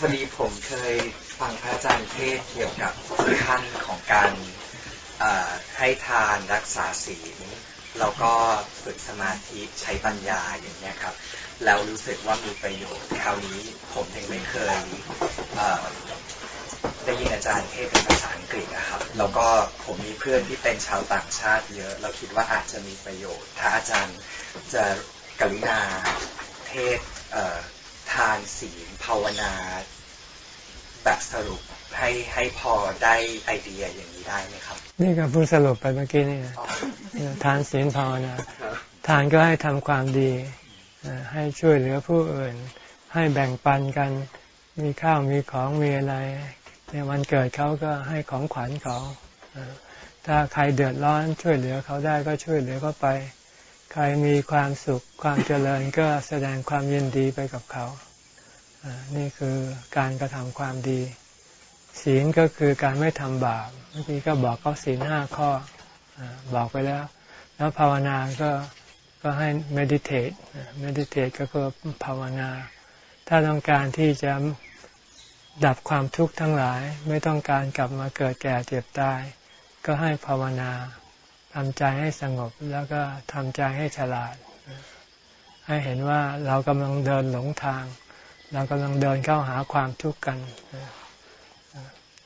พอดีผมเคยฟังพระอาจารย์เทศเกี่ยวกับขั้นของการให้ทานรักษาศีลแล้วก็ฝึกสมาธิใช้ปัญญาอย่างนี้ครับ แล้วรู้สึกว่ามีประโยชน์คราวนี้ผมยังไม่เคยได้ยินอาจารย์เทศเป็นภาษาอังกฤษนะครับ แล้วก็ผมมีเพื่อนที่เป็นชาวต่างชาติเยอะ เราคิดว่าอาจจะมีประโยชน์ ถ้าอาจารย์จะกรุณาเทศ ทานศีลภาวนา แบบสรุปให้ให้พอได้ไอเดียอย่างนี้ได้ไหมครับ นี่ก็เพิ่งสรุปไปเมื่อกี้นี่ทานศีลภาวนา ทานก็ให้ทำความดี ให้ช่วยเหลือผู้อื่น ให้แบ่งปันกันมีข้าวมีของมีอะไร ในวันเกิดเขาก็ให้ของขวัญเขาถ้าใครเดือดร้อนช่วยเหลือเขาได้ก็ช่วยเหลือเขาไป ใครมีความสุขความเจริญก็แสดงความยินดีไปกับเขา นี่คือการกระทำความดี ศีลก็คือการไม่ทำบาป เมื่อกี้ก็บอกเขาศีลห้าข้อบอกไปแล้ว แล้วภาวนาก็ก็ให้ meditate meditate ก็คือภาวนา ถ้าต้องการที่จะดับความทุกข์ทั้งหลาย ไม่ต้องการกลับมาเกิดแก่เจ็บตาย ก็ให้ภาวนา ทำใจให้สงบแล้วก็ทำใจให้ฉลาด ให้เห็นว่าเรากำลังเดินหลงทาง เรากำลังเดินเข้าหาความทุกข์กัน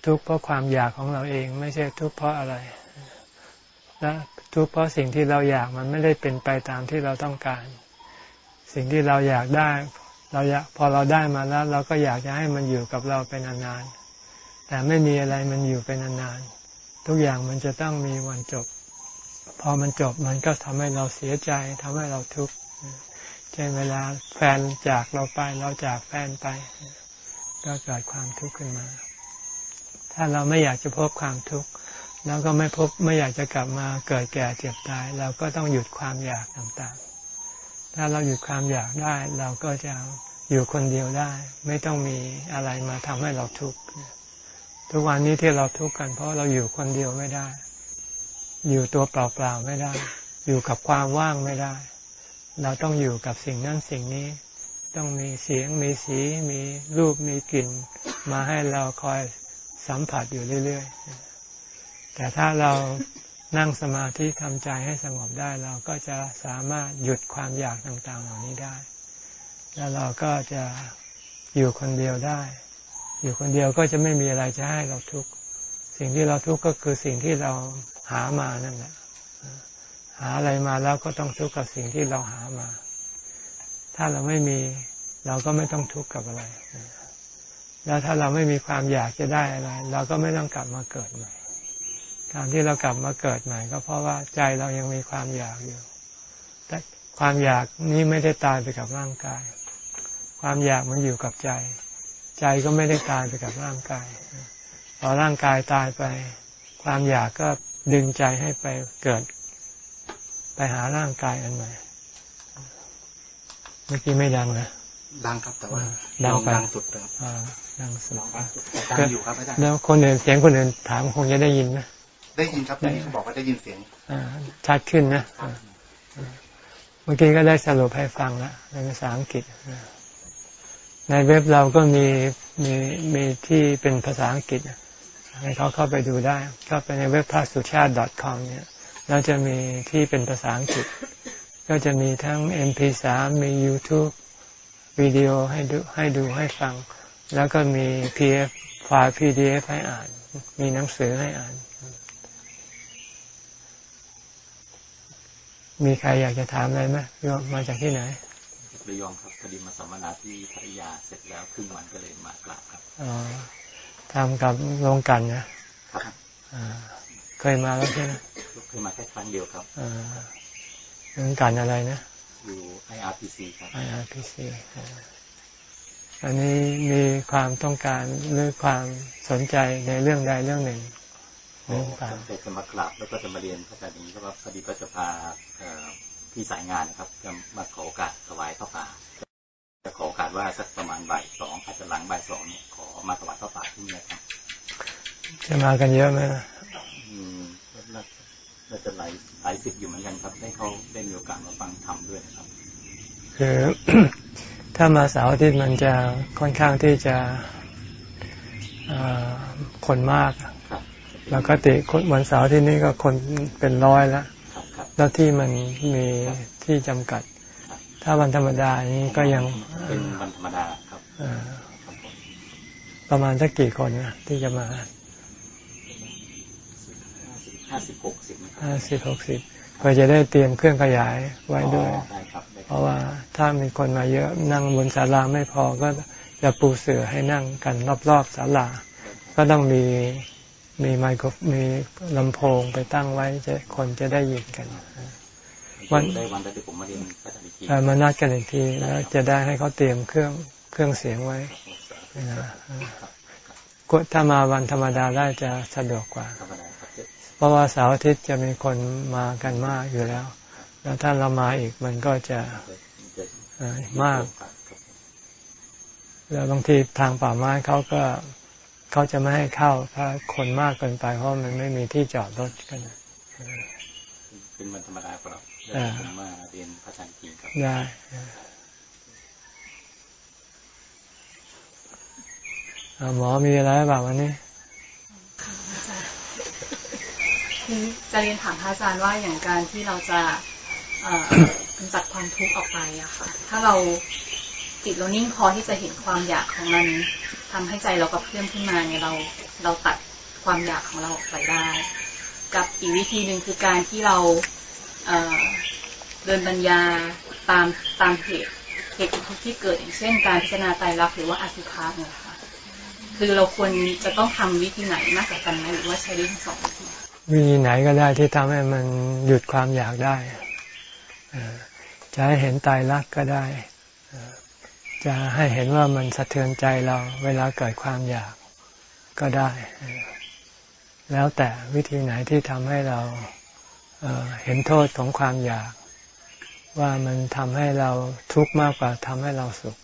ทุกข์เพราะความอยากของเราเองไม่ใช่ทุกข์เพราะอะไรและทุกข์เพราะสิ่งที่เราอยากมันไม่ได้เป็นไปตามที่เราต้องการ สิ่งที่เราอยากได้ เราอยากพอเราได้มาแล้ว เราก็อยากจะให้มันอยู่กับเราเป็นนานๆแต่ไม่มีอะไรมันอยู่เป็นนานๆทุกอย่างมันจะต้องมีวันจบ พอมันจบมันก็ทำให้เราเสียใจทำให้เราทุกข์เช่นเวลาแฟนจากเราไปเราจากแฟนไป ก็เกิดความทุกข์ขึ้นมา ถ้าเราไม่อยากจะพบความทุกข์แล้วก็ไม่พบไม่อยากจะกลับมาเกิดแก่เจ็บตาย เราก็ต้องหยุดความอยากต่างๆ ถ้าเราหยุดความอยากได้ เราก็จะอยู่คนเดียวได้ ไม่ต้องมีอะไรมาทำให้เราทุกข์ทุกวันนี้ที่เราทุกข์กันเพราะเราอยู่คนเดียวไม่ได้ อยู่ตัวเปล่าๆไม่ได้ อยู่กับความว่างไม่ได้ เราต้องอยู่กับสิ่งนั้นสิ่งนี้ ต้องมีเสียงมีสี มีรูปมีกลิ่น มาให้เราคอยสัมผัสอยู่เรื่อยๆ แต่ถ้าเรานั่งสมาธิทำใจให้สงบได้ เราก็จะสามารถหยุดความอยากต่างๆ เหล่านี้ได้ แล้วเราก็จะอยู่คนเดียวได้ อยู่คนเดียวก็จะไม่มีอะไรจะให้เราทุกข์ สิ่งที่เราทุกข์ก็คือสิ่งที่เรา หามานั่นแหละหาอะไรมาแล้วก็ต้องทุกข์กับสิ่งที่เราหามา ถ้าเราไม่มีเราก็ไม่ต้องทุกข์กับอะไร แล้วถ้าเราไม่มีความอยากจะได้อะไร เราก็ไม่ต้องกลับมาเกิดใหม่ การที่เรากลับมาเกิดใหม่ ก็เพราะว่าใจเรายังมีความอยากอยู่ แต่ความอยากนี้ไม่ได้ตายไปกับร่างกาย ความอยากมันอยู่กับใจ ใจก็ไม่ได้ตายไปกับร่างกาย พอร่างกายตายไป ความอยากก็ ดึงใจให้ไปเกิด ไปหาร่างกายอันใหม่ เมื่อกี้ไม่ดังนะดังครับแต่ว่าดังไปดังสุดครับดังสุดดังอยู่ครับอาจารย์แล้วคนอื่นเสียงคนอื่นถามคงจะได้ยินนะได้ยินครับได้เขาบอกว่าได้ยินเสียงชัดขึ้นนะเมื่อกี้ก็ได้สรุปให้ฟังแล้วในภาษาอังกฤษในเว็บเราก็มีมีมีที่เป็นภาษาอังกฤษ ให้เขาเข้าไปดูได้ เข้าไปในเว็บพระสุชาติ .com เนี่ยแล้วจะมีที่เป็นภาษาอังกฤษ ก็จะมีทั้ง MP3 มี YouTube วิดีโอให้ดูให้ดูให้ฟัง แล้วก็มี PDF ไฟล์ PDF ให้อ่าน มีหนังสือให้อ่าน มีใครอยากจะถามอะไรไหมโยมมาจากที่ไหนระยองครับพอดีมาสัมมนาที่พัทยาเสร็จแล้วครึ่งวันก็เลยมากราบครับอ๋อ ทำกับโรงกันนะครับเคยมาแล้วใช่ไหมเคยมาแค่ครั้งเดียวครับเรื่องการอะไรนะ อยู่ IRPC ครับ IRPC อันนี้มีความต้องการหรือความสนใจในเรื่องใดเรื่องหนึ่งเรื่องการจะมากราบแล้วก็จะมาเรียนพระอาจารย์อย่างนี้ก็ว่าพอดีก็จะพาพี่สายงานนะครับ จะมาขอโอกาสถวายพระป่าจะขอโอกาสว่าสักประมาณบ่ายสองอาจจะหลังบ่ายสองเนี่ย ขอมาถวายพระป่าที่นี่ครับจะมากันเยอะไหมน่าจะหลายหลายสิบอยู่เหมือนกันครับ ได้เขาได้มีโอกาสมาฟังธรรมด้วยนะครับ คือถ้ามาเสาร์อาทิตย์มันจะค่อนข้างที่จะคนมากแล้วก็ติวันเสาร์ที่นี่ก็คนเป็นร้อยแล้ว แล้วที่มันมีที่จำกัด ถ้าวันธรรมดานี้ก็ยังเป็นวันธรรมดาครับ ประมาณสักกี่คนนะที่จะมาห้าสิบหกสิบห้าสิบหกสิบเพื่อจะได้เตรียมเครื่องขยายไว้ด้วย เพราะว่าถ้ามีคนมาเยอะนั่งบนศาลาไม่พอก็จะปูเสือให้นั่งกันรอบๆศาลา ก็ต้องมีมีไมโครมีลำโพงไปตั้งไว้จะคนจะได้ยินกันวันได้วันที่ผมมาเรียนก็จะอีกทีมานัดกันอีกทีแล้วจะได้ให้เขาเตรียมเครื่องเครื่องเสียงไว้ นะถ้ามาวันธรรมดาได้จะสะดวกกว่า เพราะว่าเสาร์อาทิตย์จะมีคนมากันมากอยู่แล้ว แล้วถ้าเรามาอีกมันก็จะมาก แล้วบางทีทางป่าไม้เขาก็เขาจะไม่ให้เข้า ถ้าคนมากเกินไป เพราะมันไม่มีที่จอดรถกันเป็นวันธรรมดาครับผมมาเรียนพระอาจารย์จริงครับได้ หมอมีอะไรบ้างวันนี้คือจะเรียนถามพระอาจารย์ว่าอย่างการที่เราจะกำจัดความทุกข์ออกไปอะค่ะ ถ้าเราจิตเรานิ่งพอที่จะเห็นความอยากของมันทำให้ใจเราก็เพิ่มขึ้นมาเนี่ยเราเราตัดความอยากของเราออกไปได้ กับอีกวิธีหนึ่งคือการที่เราเเดินปัญญาตามตามเหตุเหตุทุกที่เกิดอย่างเช่น การพิจารณาไตรลักษณ์หรือว่าอสุภะเนี่ยค่ะ คือเราควรจะต้องทำวิธีไหนมากกว่ากันไหมหรือว่าใช้ทั้งสองวิธีวิธีไหนก็ได้ที่ทำให้มันหยุดความอยากได้จะให้เห็นตายรักก็ได้จะให้เห็นว่ามันสะเทือนใจเราเวลาเกิดความอยากก็ได้ แล้วแต่วิธีไหนที่ทำให้เราเเห็นโทษของความอยาก ว่ามันทำให้เราทุกข์มากกว่าทำให้เราสุข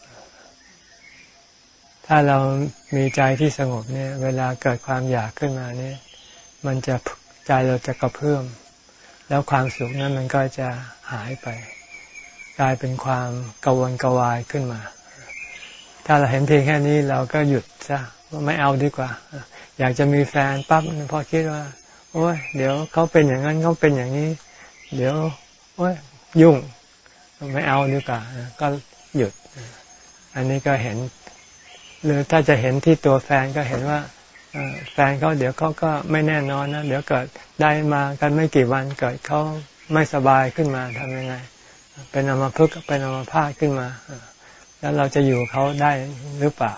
ถ้าเรามีใจที่สงบเนี่ย เวลาเกิดความอยากขึ้นมาเนี่ย มันจะใจเราจะกระเพื่อมแล้วความสุขนั้นมันก็จะหายไป กลายเป็นความกังวลกวายขึ้นมา ถ้าเราเห็นเพียงแค่นี้เราก็หยุดซะไม่เอาดีกว่า อยากจะมีแฟนปั๊บพอคิดว่า โอ้ยเดี๋ยวเขาเป็นอย่างนั้นเขาเป็นอย่างนี้ เดี๋ยว โอ้ยยุ่ง ไม่เอาดีกว่าก็หยุด อันนี้ก็เห็น หรือถ้าจะเห็นที่ตัวแฟนก็เห็นว่าแฟนเขาเดี๋ยวเขาก็ไม่แน่นอนนะเดี๋ยวเกิดได้มากันไม่กี่วันเกิดเขาไม่สบายขึ้นมาทำยังไง เป็นอมาพึกเป็นอมาพาดขึ้นมา แล้วเราจะอยู่เขาได้หรือเปล่า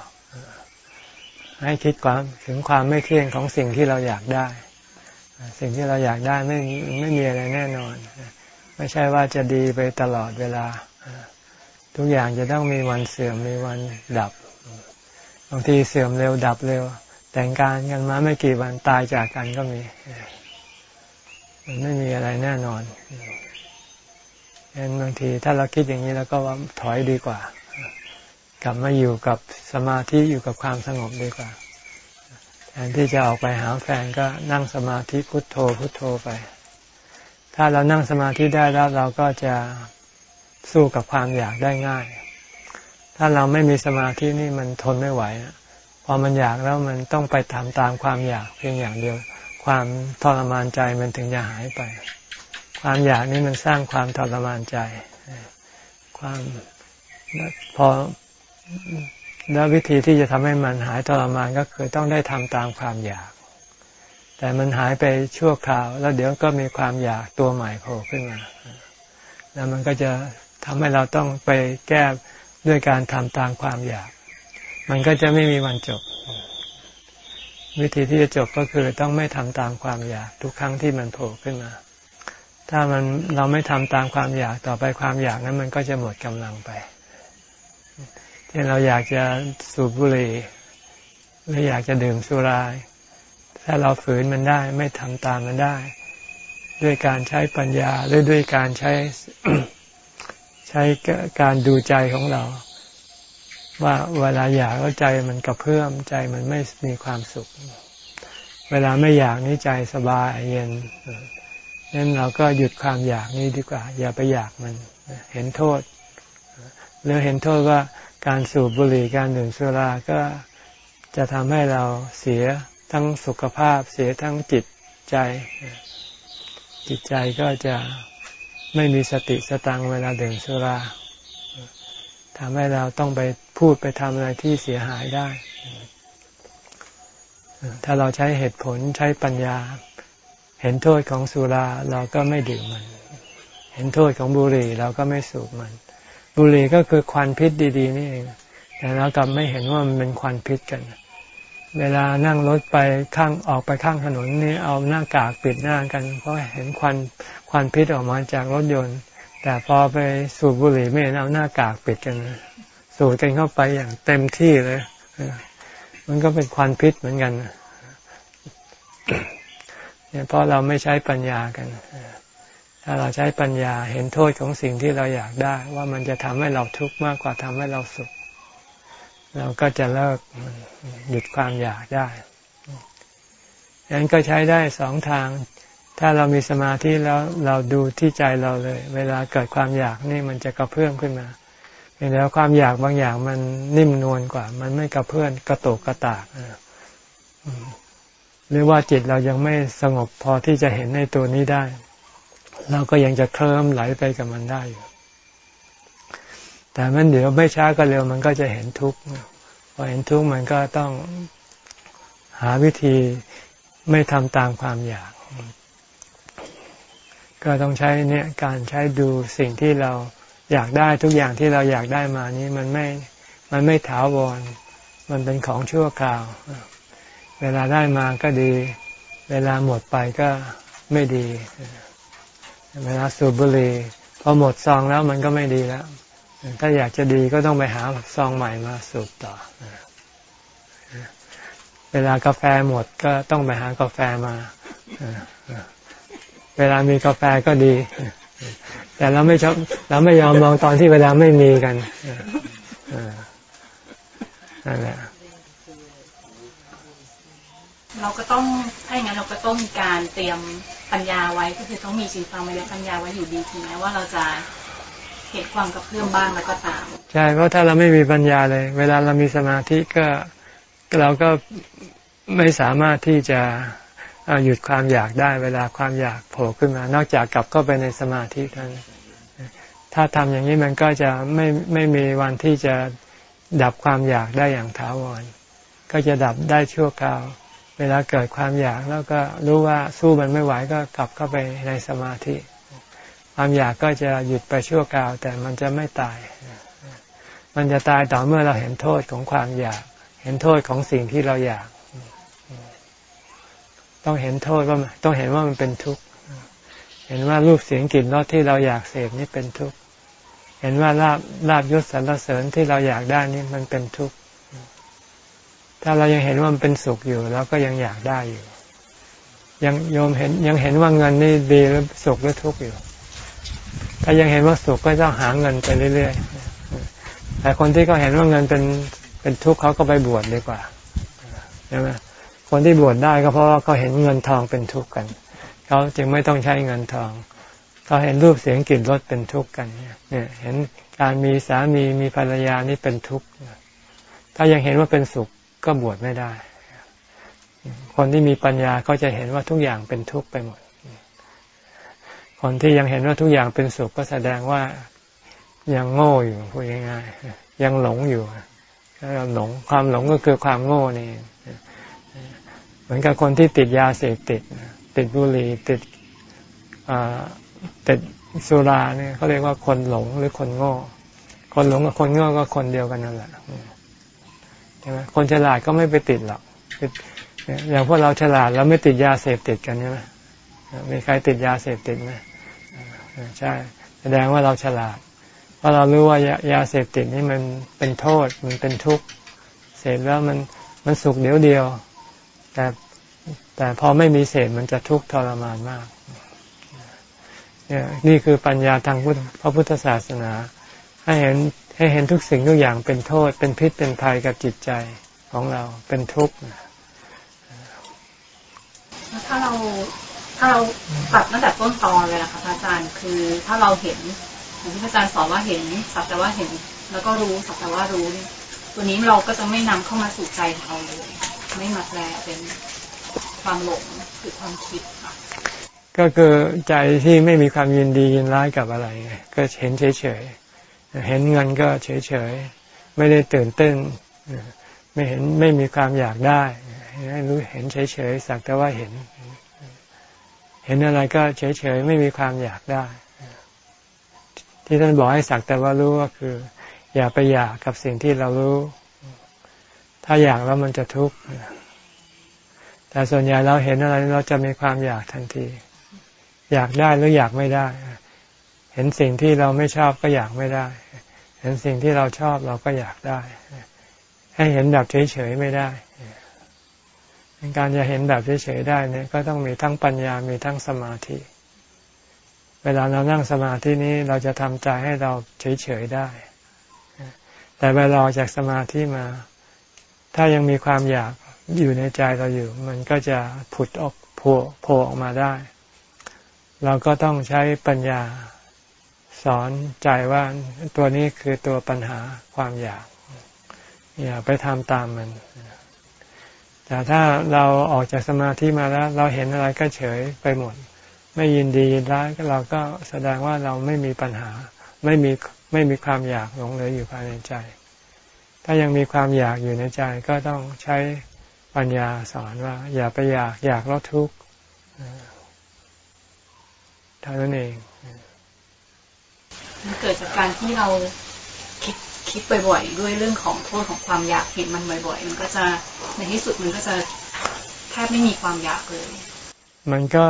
ให้คิดความถึงความไม่เที่ยงของสิ่งที่เราอยากได้ สิ่งที่เราอยากได้ไม่ไม่มีอะไรแน่นอน ไม่ใช่ว่าจะดีไปตลอดเวลา ทุกอย่างจะต้องมีวันเสื่อมมีวันดับ บางทีเสื่อมเร็วดับเร็ว แต่งการกันมาไม่กี่วันตายจากกันก็มี มันไม่มีอะไรแน่นอนเห็นบางทีถ้าเราคิดอย่างนี้แล้วก็ว่าถอยดีกว่า กลับมาอยู่กับสมาธิอยู่กับความสงบดีกว่าแทนที่จะออกไปหาแฟนก็นั่งสมาธิพุทโธพุทโธไป ถ้าเรานั่งสมาธิได้แล้วเราก็จะสู้กับความอยากได้ง่าย ถ้าเราไม่มีสมาธินี่มันทนไม่ไหวพอมันอยากแล้วมันต้องไปทำตามความอยากเพียงอย่างเดียว ความทรมานใจมันถึงจะหายไป ความอยากนี่มันสร้างความทรมานใจ ความพอแล้ววิธีที่จะทำให้มันหายทรมานก็คือต้องได้ทำตามความอยาก แต่มันหายไปชั่วคราว แล้วเดี๋ยวก็มีความอยากตัวใหม่โผล่ขึ้นมา แล้วมันก็จะทำให้เราต้องไปแก้ ด้วยการทำตามความอยาก มันก็จะไม่มีวันจบ วิธีที่จะจบก็คือต้องไม่ทำตามความอยาก ทุกครั้งที่มันโผล่ขึ้นมา ถ้ามันเราไม่ทำตามความอยากต่อไปความอยากนั้น มันก็จะหมดกำลังไปเช่นเราอยากจะสูบบุหรี่หรืออยากจะดื่มสุรา ถ้าเราฝืนมันได้ไม่ทำตามมันได้ ด้วยการใช้ปัญญาหรือด้วยการใช้ ใช้การดูใจของเรา ว่าเวลาอยากแล้วใจมันกระเพื่อมใจมันไม่มีความสุข เวลาไม่อยากนี่ใจสบายเย็นนั้นเราก็หยุดความอยากนี้ดีกว่า อย่าไปอยากมัน เห็นโทษหรือเห็นโทษว่าการสูบบุหรี่การดื่มสุราก็จะทำให้เราเสียทั้งสุขภาพ เสียทั้งจิตใจ จิตใจก็จะ ไม่มีสติสตังเวลาดื่มสุราทำให้เราต้องไปพูดไปทำอะไรที่เสียหายได้ ถ้าเราใช้เหตุผลใช้ปัญญา เห็นโทษของสุราเราก็ไม่ดื่มมัน เห็นโทษของบุหรี่เราก็ไม่สูบมัน บุหรี่ก็คือควันพิษดี ๆ นี่เอง แต่เรากลับไม่เห็นว่ามันเป็นควันพิษกัน เวลานั่งรถไปข้างออกไปข้างถนนนี่เอาหน้ากากปิดหน้ากัน เพราะเห็นควันควันพิษออกมาจากรถยนต์ แต่พอไปสูบบุหรี่ไม่เห็นเอาหน้ากากปิดกัน สูดกันเข้าไปอย่างเต็มที่เลย มันก็เป็นควันพิษเหมือนกันเนี่ยเพราะเราไม่ใช้ปัญญากัน ถ้าเราใช้ปัญญาเห็นโทษของสิ่งที่เราอยากได้ ว่ามันจะทำให้เราทุกข์มากกว่าทำให้เราสุข เราก็จะเลิกหยุดความอยากได้ดังนั้นก็ใช้ได้สองทาง ถ้าเรามีสมาธิแล้วเราดูที่ใจเราเลย เวลาเกิดความอยากนี่มันจะกระเพื่อมขึ้นมาเแล้วความอยากบางอย่างมันนิ่มนวลกว่า มันไม่กระเพื่อนกระโตกกระตากหรือว่าจิตเรายังไม่สงบพอที่จะเห็นในตัวนี้ได้ เราก็ยังจะเคลิ้มไหลไปกับมันได้อยู่ แต่มันเดี๋ยวไม่ช้าก็เร็วมันก็จะเห็นทุกข์พอเห็นทุกข์มันก็ต้องหาวิธีไม่ทำตามความอยาก ก็ต้องใช้เนี่ยการใช้ดูสิ่งที่เราอยากได้ทุกอย่างที่เราอยากได้มานี้มันไม่มันไม่ถาวร มันเป็นของชั่วคราว เวลาได้มาก็ดี เวลาหมดไปก็ไม่ดี เวลาสูบบุหรี่พอหมดซองแล้วมันก็ไม่ดีแล้ว ถ้าอยากจะดีก็ต้องไปหาซองใหม่มาสูบต่อ เวลากาแฟหมดก็ต้องไปหากาแฟมา เวลามีกาแฟก็ดี แต่เราไม่ชอบเราไม่ยอมมองตอนที่เวลาไม่มีกันนั่นแหละเราก็ต้องถ้าอย่างนั้นเราก็ต้องมีการเตรียมปัญญาไว้ก็คือต้องมีชีฟังไว้ปัญญาไว้อยู่ดีถึงแม้ว่าเราจะ เหตุความกับเพื่อนบ้างแล้วก็ตาม ใช่เพราะถ้าเราไม่มีปัญญาเลย เวลาเรามีสมาธิก็เราก็ไม่สามารถที่จะหยุดความอยากได้ เวลาความอยากโผล่ขึ้นมา นอกจากกลับเข้าไปในสมาธิเท่านั้นถ้าทำอย่างนี้มันก็จะไม่ไม่มีวันที่จะดับความอยากได้อย่างถาวร ก็จะดับได้ชั่วคราว เวลาเกิดความอยากแล้วก็รู้ว่าสู้มันไม่ไหวก็กลับเข้าไปในสมาธิ ความอยากก็จะหยุดไปชั่วคราว แต่มันจะไม่ตาย มันจะตายต่อเมื่อเราเห็นโทษของความอยาก เห็นโทษของสิ่งที่เราอยาก ต้องเห็นโทษว่าต้องเห็นว่ามันเป็นทุกข์ เห็นว่ารูปเสียงกลิ่นรสที่เราอยากเสพนี่เป็นทุกข์ เห็นว่าลาบลาบยศสรรเสริญที่เราอยากได้นี่มันเป็นทุกข์ ถ้าเรายังเห็นว่ามันเป็นสุขอยู่เราก็ยังอยากได้อยู่ ยังโยมเห็นยังเห็นว่าเงินนี่ดีหรือสุขหรือทุกข์อยู่ ถ้ายังเห็นว่าสุขก็ต้องหาเงินไปเรื่อยๆแต่คนที่ก็เห็นว่าเงินเป็นเป็นทุกข์เขาก็ไปบวชดีกว่าใช่ไหมคนที่บวชได้ก็เพราะว่าเขาเห็นเงินทองเป็นทุกข์กัน เขาจึงไม่ต้องใช้เงินทองเขาเห็นรูปเสียงกลิ่นรสเป็นทุกข์กันเนี่ยเห็นการมีสามีมีภรรยานี่เป็นทุกข์ถ้ายังเห็นว่าเป็นสุขก็บวชไม่ได้ คนที่มีปัญญาก็จะเห็นว่าทุกอย่างเป็นทุกข์ไปหมด คนที่ยังเห็นว่าทุกอย่างเป็นสุขก็แสดงว่ายังโง่อยู่พูดง่ายๆยังหลงอยู่หลงความหลงก็คือความโง่นี่เหมือนกับคนที่ติดยาเสพติด ติดบุหรี่ติดติดสุราเนี่ยเขาเรียกว่าคนหลงหรือคนโง่ คนหลงกับคนโง่ก็คนเดียวกันนั่นแหละใช่ไหมคนฉลาดก็ไม่ไปติดหรอกอย่างพวกเราฉลาดเราไม่ติดยาเสพติดกันใช่ไหมมีใครติดยาเสพติดไหม ใช่ แสดงว่าเราฉลาด เพราะเรารู้ว่ายายาเสพติดนี่มันเป็นโทษ มันเป็นทุกข์ เสพแล้วมันมันสุขเดียวเดียว แต่แต่พอไม่มีเศษมันจะทุกข์ทรมานมาก นี่คือปัญญาทางพุทธพระพุทธศาสนา ให้เห็นให้เห็นทุกสิ่งทุกอย่างเป็นโทษ เป็นพิษเป็นภัยกับจิตใจของเราเป็นทุกข์ถ้าเรา ถ้าเราตัดตั้งแต่ต้นตอนเลยนะคะอาจารย์คือถ้าเราเห็นอย่างที่อาจารย์สอนว่าเห็นสักแต่ว่าเห็น แล้วก็รู้สักแต่ว่ารู้ตัวนี้เราก็จะไม่นำเข้ามาสู่ใจของเราเลยไม่มาแปลเป็นความหลงหรือความคิดค่ะก็คือใจที่ไม่มีความยินดียินร้ายกับอะไร ก็เห็นเฉยๆเห็นเงินก็เฉยๆไม่ได้ตื่นเต้นไม่เห็นไม่มีความอยากได้ให้รู้เห็นเฉยๆสักแต่ว่าเห็น เห็นอะไรก็เฉยๆไม่มีความอยากได้ ที่ท่านบอกให้สักแต่ว่ารู้ก็คือ อย่าไปอยากกับสิ่งที่เรารู้ ถ้าอยากแล้วมันจะทุกข์แต่ส่วนใหญ่เราเห็นอะไรเราจะมีความอยากทันที อยากได้หรืออยากไม่ได้ เห็นสิ่งที่เราไม่ชอบก็อยากไม่ได้ เห็นสิ่งที่เราชอบเราก็อยากได้ ให้เห็นแบบเฉยๆไม่ได้ การจะเห็นแบบเฉยๆได้เนี่ยก็ต้องมีทั้งปัญญา มีทั้งสมาธิ เวลาเรานั่งสมาธินี้เราจะทำใจให้เราเฉยๆได้ แต่เวลาออกจากสมาธิมา ถ้ายังมีความอยากอยู่ในใจเราอยู่ มันก็จะผุดออกโผล่โผล่ออกมาได้ เราก็ต้องใช้ปัญญาสอนใจว่าตัวนี้คือตัวปัญหาความอยาก อย่าไปทำตามมัน แต่ถ้าเราออกจากสมาธิมาแล้ว เราเห็นอะไรก็เฉยไปหมด ไม่ยินดียินร้ายเราก็แสดงว่าเราไม่มีปัญหา ไม่มีไม่มีความอยากหลงเหลืออยู่ภายในใจ ถ้ายังมีความอยากอยู่ในใจก็ต้องใช้ปัญญาสอนว่า อย่าไปอยากอยากแล้วทุกข์เท่านั้นเองมันเกิดจากการที่เราคิด คิดบ่อยๆ ด้วยเรื่องของโทษของความอยากเห็นมันบ่อยๆ มันก็จะในที่สุดมันก็จะแทบไม่มีความอยากเลย มันก็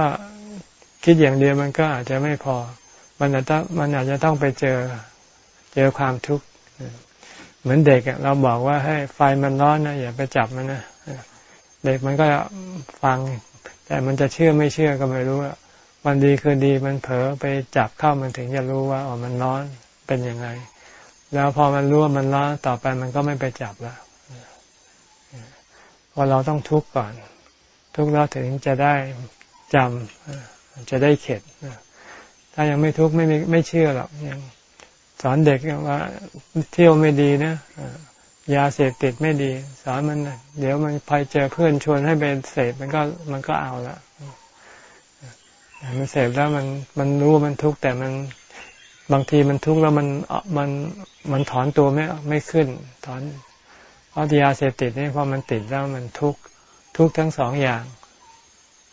คิดอย่างเดียวมันก็อาจจะไม่พอ มันอาจจะมันอาจจะต้องไปเจอเจอความทุกข์เหมือนเด็กเราบอกว่าให้ไฟมันร้อนนะอย่าไปจับมันนะเด็กมันก็ฟัง แต่มันจะเชื่อไม่เชื่อก็ไม่รู้วันดีคือดีมันเผลอไปจับเข้ามันถึงจะรู้ว่าอ๋อมันร้อนเป็นยังไง แล้วพอมันรู้ว่ามันร้อต่อไปมันก็ไม่ไปจับแล้วพอเราต้องทุกข์ก่อน ทุกข์แล้วถึงจะได้จำจะได้เข็ดถ้ายังไม่ทุกข์ไม่ไม่เชื่อหรอกยังสอนเด็กว่าเที่ยวไม่ดีนะยาเสพติดไม่ดี สอนมันเดี๋ยวมันพอเจอเพื่อนชวนให้ไปเสพมันก็มันก็เอาละมันเสพแล้วมันมันรู้มันทุกข์แต่มัน บางทีมันทุกข์แล้วมันมันมันถอนตัวไม่ไม่ขึ้น ถอนเพราะยาเสพติดนี่พอมันติดแล้วมันทุกข์ทุกข์ทั้งสองอย่าง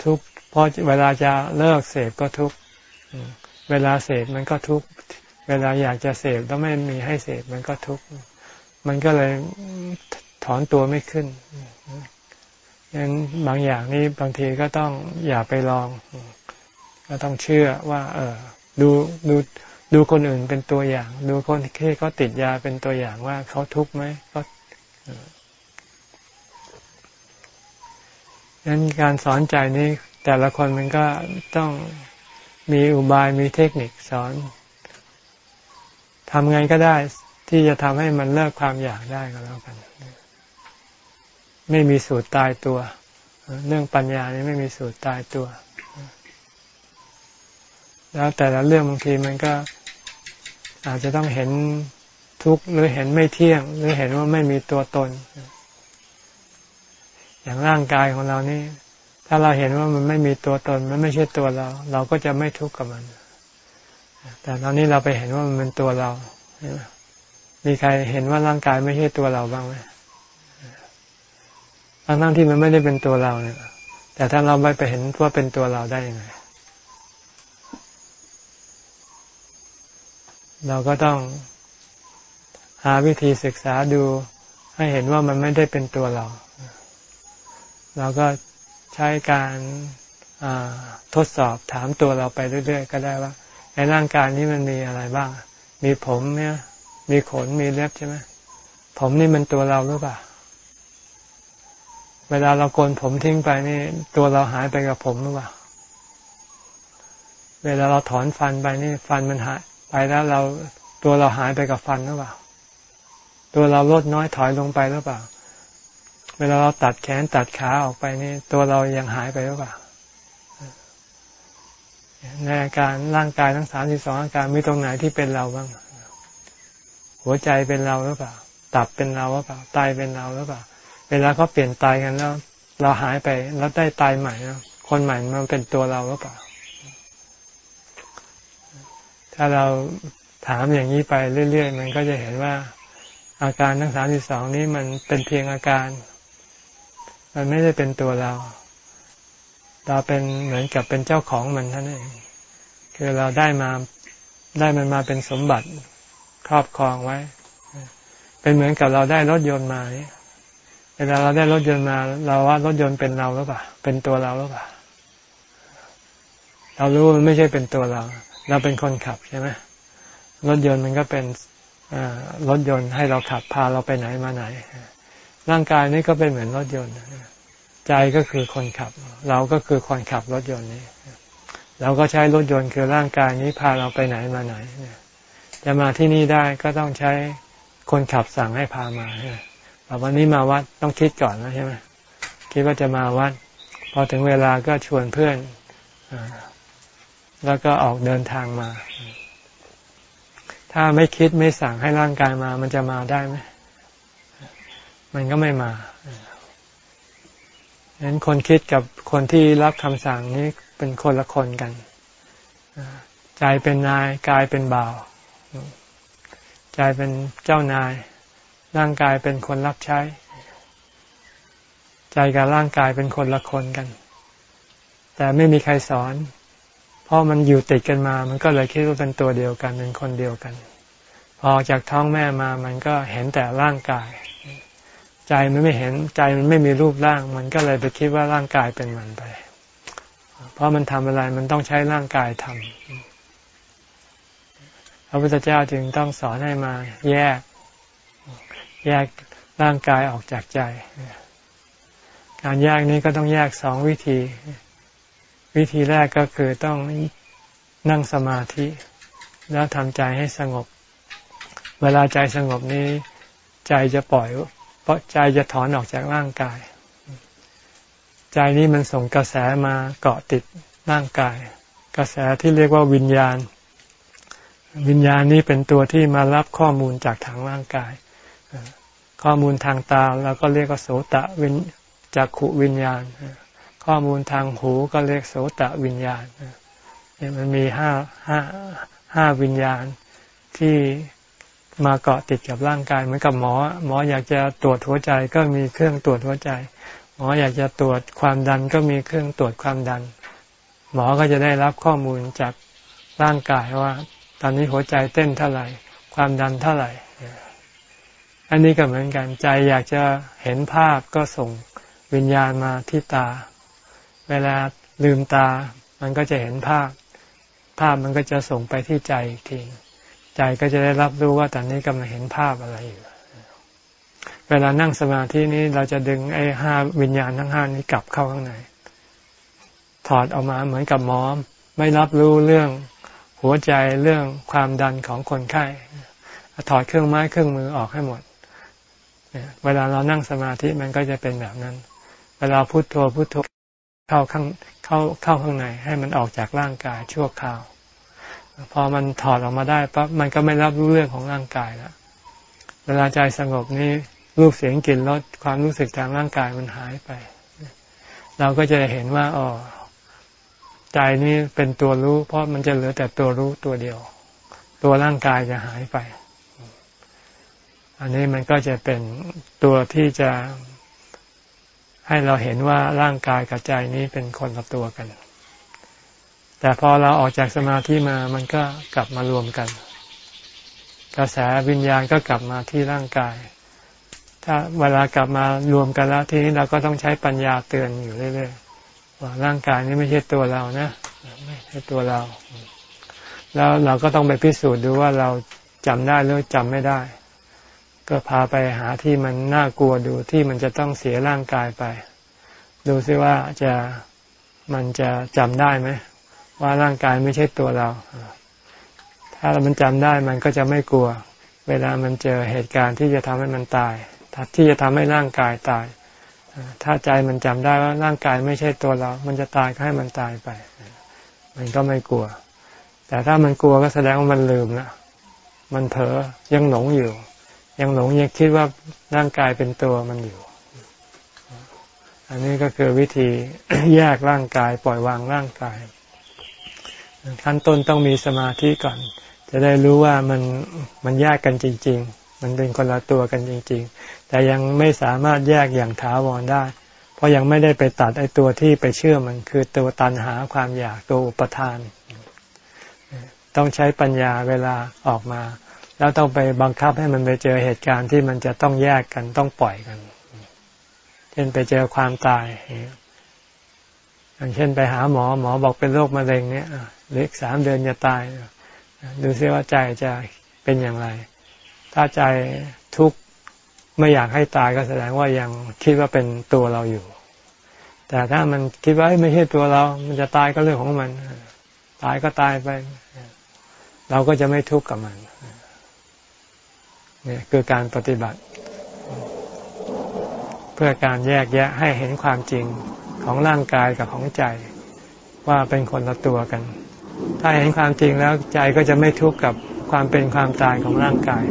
ทุกข์พอเวลาจะเลิกเสพก็ทุกข์เวลาเสพมันก็ทุกข์เวลาอยากจะเสพแล้วไม่มีให้เสพมันก็ทุกข์มันก็เลยถอนตัวไม่ขึ้นงั้นบางอย่างนี้บางทีก็ต้องอย่าไปลอง ก็ต้องเชื่อว่า เออ ดูดู ดูคนอื่นเป็นตัวอย่าง ดูคนที่เขาติดยาเป็นตัวอย่างว่าเขาทุกข์ไหมเขาดังนั้นการสอนใจนี้แต่ละคนมันก็ต้องมีอุบายมีเทคนิคสอนทำไงก็ได้ ที่จะทำให้มันเลิกความอยากได้ก็แล้วกัน ไม่มีสูตรตายตัว เรื่องปัญญานี่ไม่มีสูตรตายตัว แล้วแต่ละเรื่องบางทีมันก็ อาจจะต้องเห็นทุกข์หรือเห็นไม่เที่ยง หรือเห็นว่าไม่มีตัวตน อย่างร่างกายของเรานี่ ถ้าเราเห็นว่ามันไม่มีตัวตน มันไม่ใช่ตัวเรา เราก็จะไม่ทุกข์กับมัน แต่ตอนนี้เราไปเห็นว่ามันเป็นตัวเรา มีใครเห็นว่าร่างกายไม่ใช่ตัวเราบ้างไหมทั้งที่มันไม่ได้เป็นตัวเราเนี่ย แต่ถ้าเราไม่ไปเห็นว่าเป็นตัวเราได้ยังไง เราก็ต้องหาวิธีศึกษาดูให้เห็นว่ามันไม่ได้เป็นตัวเรา เราก็ใช้การทดสอบถามตัวเราไปเรื่อย ๆ ก็ได้ว่า ในร่างกายนี้มันมีอะไรบ้าง มีผมเนี่ยมีขนมีเล็บใช่ไหมผมนี่มันตัวเราหรือเปล่า เวลาเราโกนผมทิ้งไปนี่ ตัวเราหายไปกับผมหรือเปล่า เวลาเราถอนฟันไปนี่ ฟันมันหาย แล้วเราตัวเราหายไปกับฟันหรือเปล่า ตัวเราลดน้อยถอยลงไปหรือเปล่า เวลาเราตัดแขนตัดขาออกไปนี่ ตัวเรายังหายไปหรือเปล่าในอาการร่างกายทั้งสามสิบสองอาการมีตรงไหนที่เป็นเราบ้าง หัวใจเป็นเราหรือเปล่า ตับเป็นเราหรือเปล่าไตเป็นเราหรือเปล่า เวลาเขาเปลี่ยนไตกันแล้ว เราหายไปแล้วได้ไตใหม่แล้วคนใหม่มันเป็นตัวเราหรือเปล่า ถ้าเราถามอย่างนี้ไปเรื่อยๆ มันก็จะเห็นว่าอาการทั้งสามสิบสองนี้มันเป็นเพียงอาการ มันไม่ได้เป็นตัวเรา เราเป็นเหมือนกับเป็นเจ้าของมันท่านเองคือเราได้มาได้มันมาเป็นสมบัติครอบครองไว้ เป็นเหมือนกับเราได้รถยนต์มาเวลาเราได้รถยนต์มา เราว่ารถยนต์เป็นเราหรือเปล่าเป็นตัวเราหรือเปล่าเรารู้มันไม่ใช่เป็นตัวเรา เราเป็นคนขับใช่ไหมรถยนต์มันก็เป็นรถยนต์ให้เราขับพาเราไปไหนมาไหน ร่างกายนี้ก็เป็นเหมือนรถยนต์ใจก็คือคนขับ เราก็คือคนขับรถยนต์นี้เราก็ใช้รถยนต์คือร่างกายนี้พาเราไปไหนมาไหนจะมาที่นี่ได้ก็ต้องใช้คนขับสั่งให้พามาแบบวันนี้มาวัดต้องคิดก่อนนะใช่ไหมคิดว่าจะมาวัดพอถึงเวลาก็ชวนเพื่อน แล้วก็ออกเดินทางมา ถ้าไม่คิดไม่สั่งให้ร่างกายมา มันจะมาได้ไหมมันก็ไม่มาฉะนั้นคนคิดกับคนที่รับคำสั่งนี้เป็นคนละคนกัน ใจเป็นนายกายเป็นบ่าว ใจเป็นเจ้านาย ร่างกายเป็นคนรับใช้ ใจกับร่างกายเป็นคนละคนกัน แต่ไม่มีใครสอน เพราะมันอยู่ติดกันมา มันก็เลยคิดว่าเป็นตัวเดียวกันเป็นคนเดียวกัน พอจากท้องแม่มามันก็เห็นแต่ร่างกาย ใจมันไม่เห็นใจมันไม่มีรูปร่าง มันก็เลยไปคิดว่าร่างกายเป็นมันไป เพราะมันทำอะไรมันต้องใช้ร่างกายทำพระพุทธเจ้าจึงต้องสอนให้มา แยก แยกร่างกายออกจากใจ การแยกนี้ก็ต้องแยกสองวิธี วิธีแรกก็คือต้องนั่งสมาธิ แล้วทำใจให้สงบ เวลาใจสงบนี้ใจจะปล่อย เพราะใจจะถอนออกจากร่างกาย ใจนี้มันส่งกระแสมาเกาะติดร่างกาย กระแสที่เรียกว่าวิญญาณ วิญญาณนี้เป็นตัวที่มารับข้อมูลจากทางร่างกาย ข้อมูลทางตาเราก็เรียกว่าโสตะวิญจักขุวิญญาณ ข้อมูลทางหูก็เรียกโสตะวิญญาณเนี่ยมันมีห้าห้าห้าวิญญาณที่มาเกาะติดกับร่างกายเหมือนกับหมอ หมออยากจะตรวจหัวใจก็มีเครื่องตรวจหัวใจ หมออยากจะตรวจความดันก็มีเครื่องตรวจความดัน หมอก็จะได้รับข้อมูลจากร่างกายว่า ตอนนี้หัวใจเต้นเท่าไหร่ ความดันเท่าไหร่ อันนี้ก็เหมือนกันใจอยากจะเห็นภาพก็ส่งวิญญาณมาที่ตา เวลาลืมตา มันก็จะเห็นภาพ ภาพมันก็จะส่งไปที่ใจอีกที ใจก็จะได้รับรู้ว่าตอนนี้กำลังเห็นภาพอะไรอยู่ เวลานั่งสมาธินี้เราจะดึงไอ้ห้าวิญญาณทั้งห้านี้กลับเข้าข้างใน ถอดออกมาเหมือนกับหมอม ไม่รับรู้เรื่องหัวใจเรื่องความดันของคนไข้ ถอดเครื่องไม้เครื่องมือออกให้หมด เวลาเรานั่งสมาธิมันก็จะเป็นแบบนั้น เวลาพุโทโธพุโทโธ เข้าข้างเข้าเข้าข้างในให้มันออกจากร่างกายชั่วคราว พอมันถอดออกมาได้ปั๊บมันก็ไม่รับรู้เรื่องของร่างกายแล้วเวลาใจสงบนี้รูปเสียงกลิ่นรสความรู้สึกทางร่างกายมันหายไป เราก็จะเห็นว่าอ๋อใจนี้เป็นตัวรู้ เพราะมันจะเหลือแต่ตัวรู้ตัวเดียว ตัวร่างกายจะหายไป อันนี้มันก็จะเป็นตัวที่จะ ให้เราเห็นว่าร่างกายกับใจนี้เป็นคนละตัวกัน แต่พอเราออกจากสมาธิมามันก็กลับมารวมกัน กระแสวิญญาณก็กลับมาที่ร่างกาย ถ้าเวลากลับมารวมกันแล้วทีนี้เราก็ต้องใช้ปัญญาเตือนอยู่เรื่อยๆว่าร่างกายนี้ไม่ใช่ตัวเรานะไม่ใช่ตัวเรา แล้วเราก็ต้องไปพิสูจน์ดูว่าเราจำได้หรือจำไม่ได้ ก็พาไปหาที่มันน่ากลัวดูที่มันจะต้องเสียร่างกายไป ดูซิว่าจะมันจะจำได้ไหมว่าร่างกายไม่ใช่ตัวเรา ถ้ามันจำได้มันก็จะไม่กลัว เวลามันเจอเหตุการณ์ที่จะทำให้มันตาย ที่จะทำให้ร่างกายตาย ถ้าใจมันจำได้ว่าร่างกายไม่ใช่ตัวเรา มันจะตายก็ให้มันตายไป มันก็ไม่กลัว แต่ถ้ามันกลัวก็แสดงว่ามันลืมนะมันเผลอยังหลงอยู่ ยังหลงยังคิดว่าร่างกายเป็นตัวมันอยู่ อันนี้ก็คือวิธีแยกร่างกายปล่อยวางร่างกาย ขั้นต้นต้องมีสมาธิก่อน จะได้รู้ว่ามันมันแยกกันจริง ๆ มันเป็นคนละตัวกันจริง ๆ แต่ยังไม่สามารถแยกอย่างถาวรได้ เพราะยังไม่ได้ไปตัดไอ้ตัวที่ไปเชื่อมันคือตัวตันหาความอยากตัวอุปทาน ต้องใช้ปัญญาเวลาออกมา แล้วต้องไปบังคับให้มันไปเจอเหตุการณ์ที่มันจะต้องแยกกันต้องปล่อยกันเช่นไปเจอความตายอย่างเช่นไปหาหมอหมอบอกเป็นโรคมะเร็งเนี่ยเล็กสามเดือนจะตายดูซิว่าใจจะเป็นอย่างไร ถ้าใจทุกข์ไม่อยากให้ตายก็แสดงว่ายังคิดว่าเป็นตัวเราอยู่ แต่ถ้ามันคิดว่าไม่ใช่ตัวเรา มันจะตายก็เรื่องของมัน ตายก็ตายไป เราก็จะไม่ทุกข์กับมัน นี่คือการปฏิบัติ เพื่อการแยกแยะให้เห็นความจริงของร่างกายกับของใจ ว่าเป็นคนละตัวกัน ถ้าเห็นความจริงแล้วใจก็จะไม่ทุกข์กับความเป็นความตายของร่างกาย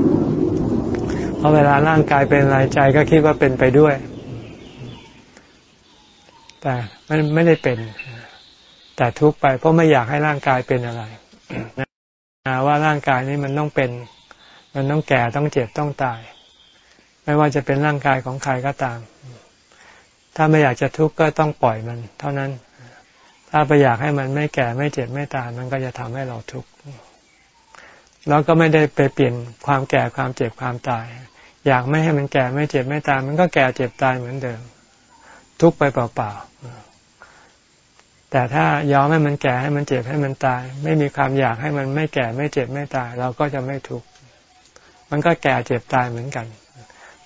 เพราะเวลาร่างกายเป็นอะไรใจก็คิดว่าเป็นไปด้วย แต่มันไม่ได้เป็น แต่ทุกข์ไปเพราะไม่อยากให้ร่างกายเป็นอะไรว่าร่างกายนี้มันต้องเป็น มันต้องแก่ต้องเจ็บต้องตาย ไม่ว่าจะเป็นร่างกายของใครก็ตาม ถ้าไม่อยากจะทุกข์ก็ต้องปล่อยมัน เท่านั้น ถ้าไปอยากให้มันไม่แก่ไม่เจ็บไม่ตาย มันก็จะทำให้เราทุกข์แล้วก็ไม่ได้ไปเปลี่ยนความแก่ความเจ็บความตาย อยากไม่ให้มันแก่ไม่เจ็บไม่ตาย มันก็แก่เจ็บตายเหมือนเดิม ทุกข์ไปเปล่าๆแต่ถ้ายอมให้มันแก่ให้มันเจ็บให้มันตาย ไม่มีความอยากให้มันไม่แก่ไม่เจ็บไม่ตาย เราก็จะไม่ทุกข์ มันก็แก่เจ็บตายเหมือนกัน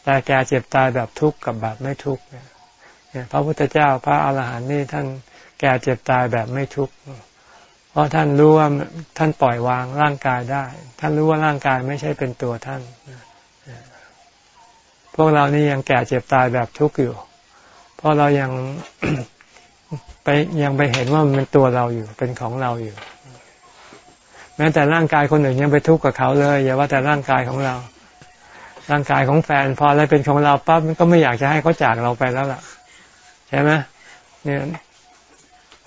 แต่แก่เจ็บตายแบบทุกข์กับแบบไม่ทุกข์เนี่ยพระพุทธเจ้าพระอาหารหันต์นี่ท่านแก่เจ็บตายแบบไม่ทุกข์เพราะท่านรู้ว่าท่านปล่อยวางร่างกายได้ ท่านรู้ว่าร่างกายไม่ใช่เป็นตัวท่าน พวกเรานี่ยังแก่เจ็บตายแบบทุกข์อยู่ เพราะเรายังไปยังไปเห็นว่ามันเป็นตัวเราอยู่ เป็นของเราอยู่ แม้แต่ร่างกายคนอื่นยังไปทุกข์กับเขาเลยอย่าว่าแต่ร่างกายของเรา ร่างกายของแฟนพออะไรเป็นของเราปั๊บมันก็ไม่อยากจะให้เขาจากเราไปแล้วล่ะ ใช่ไหมเนี่ย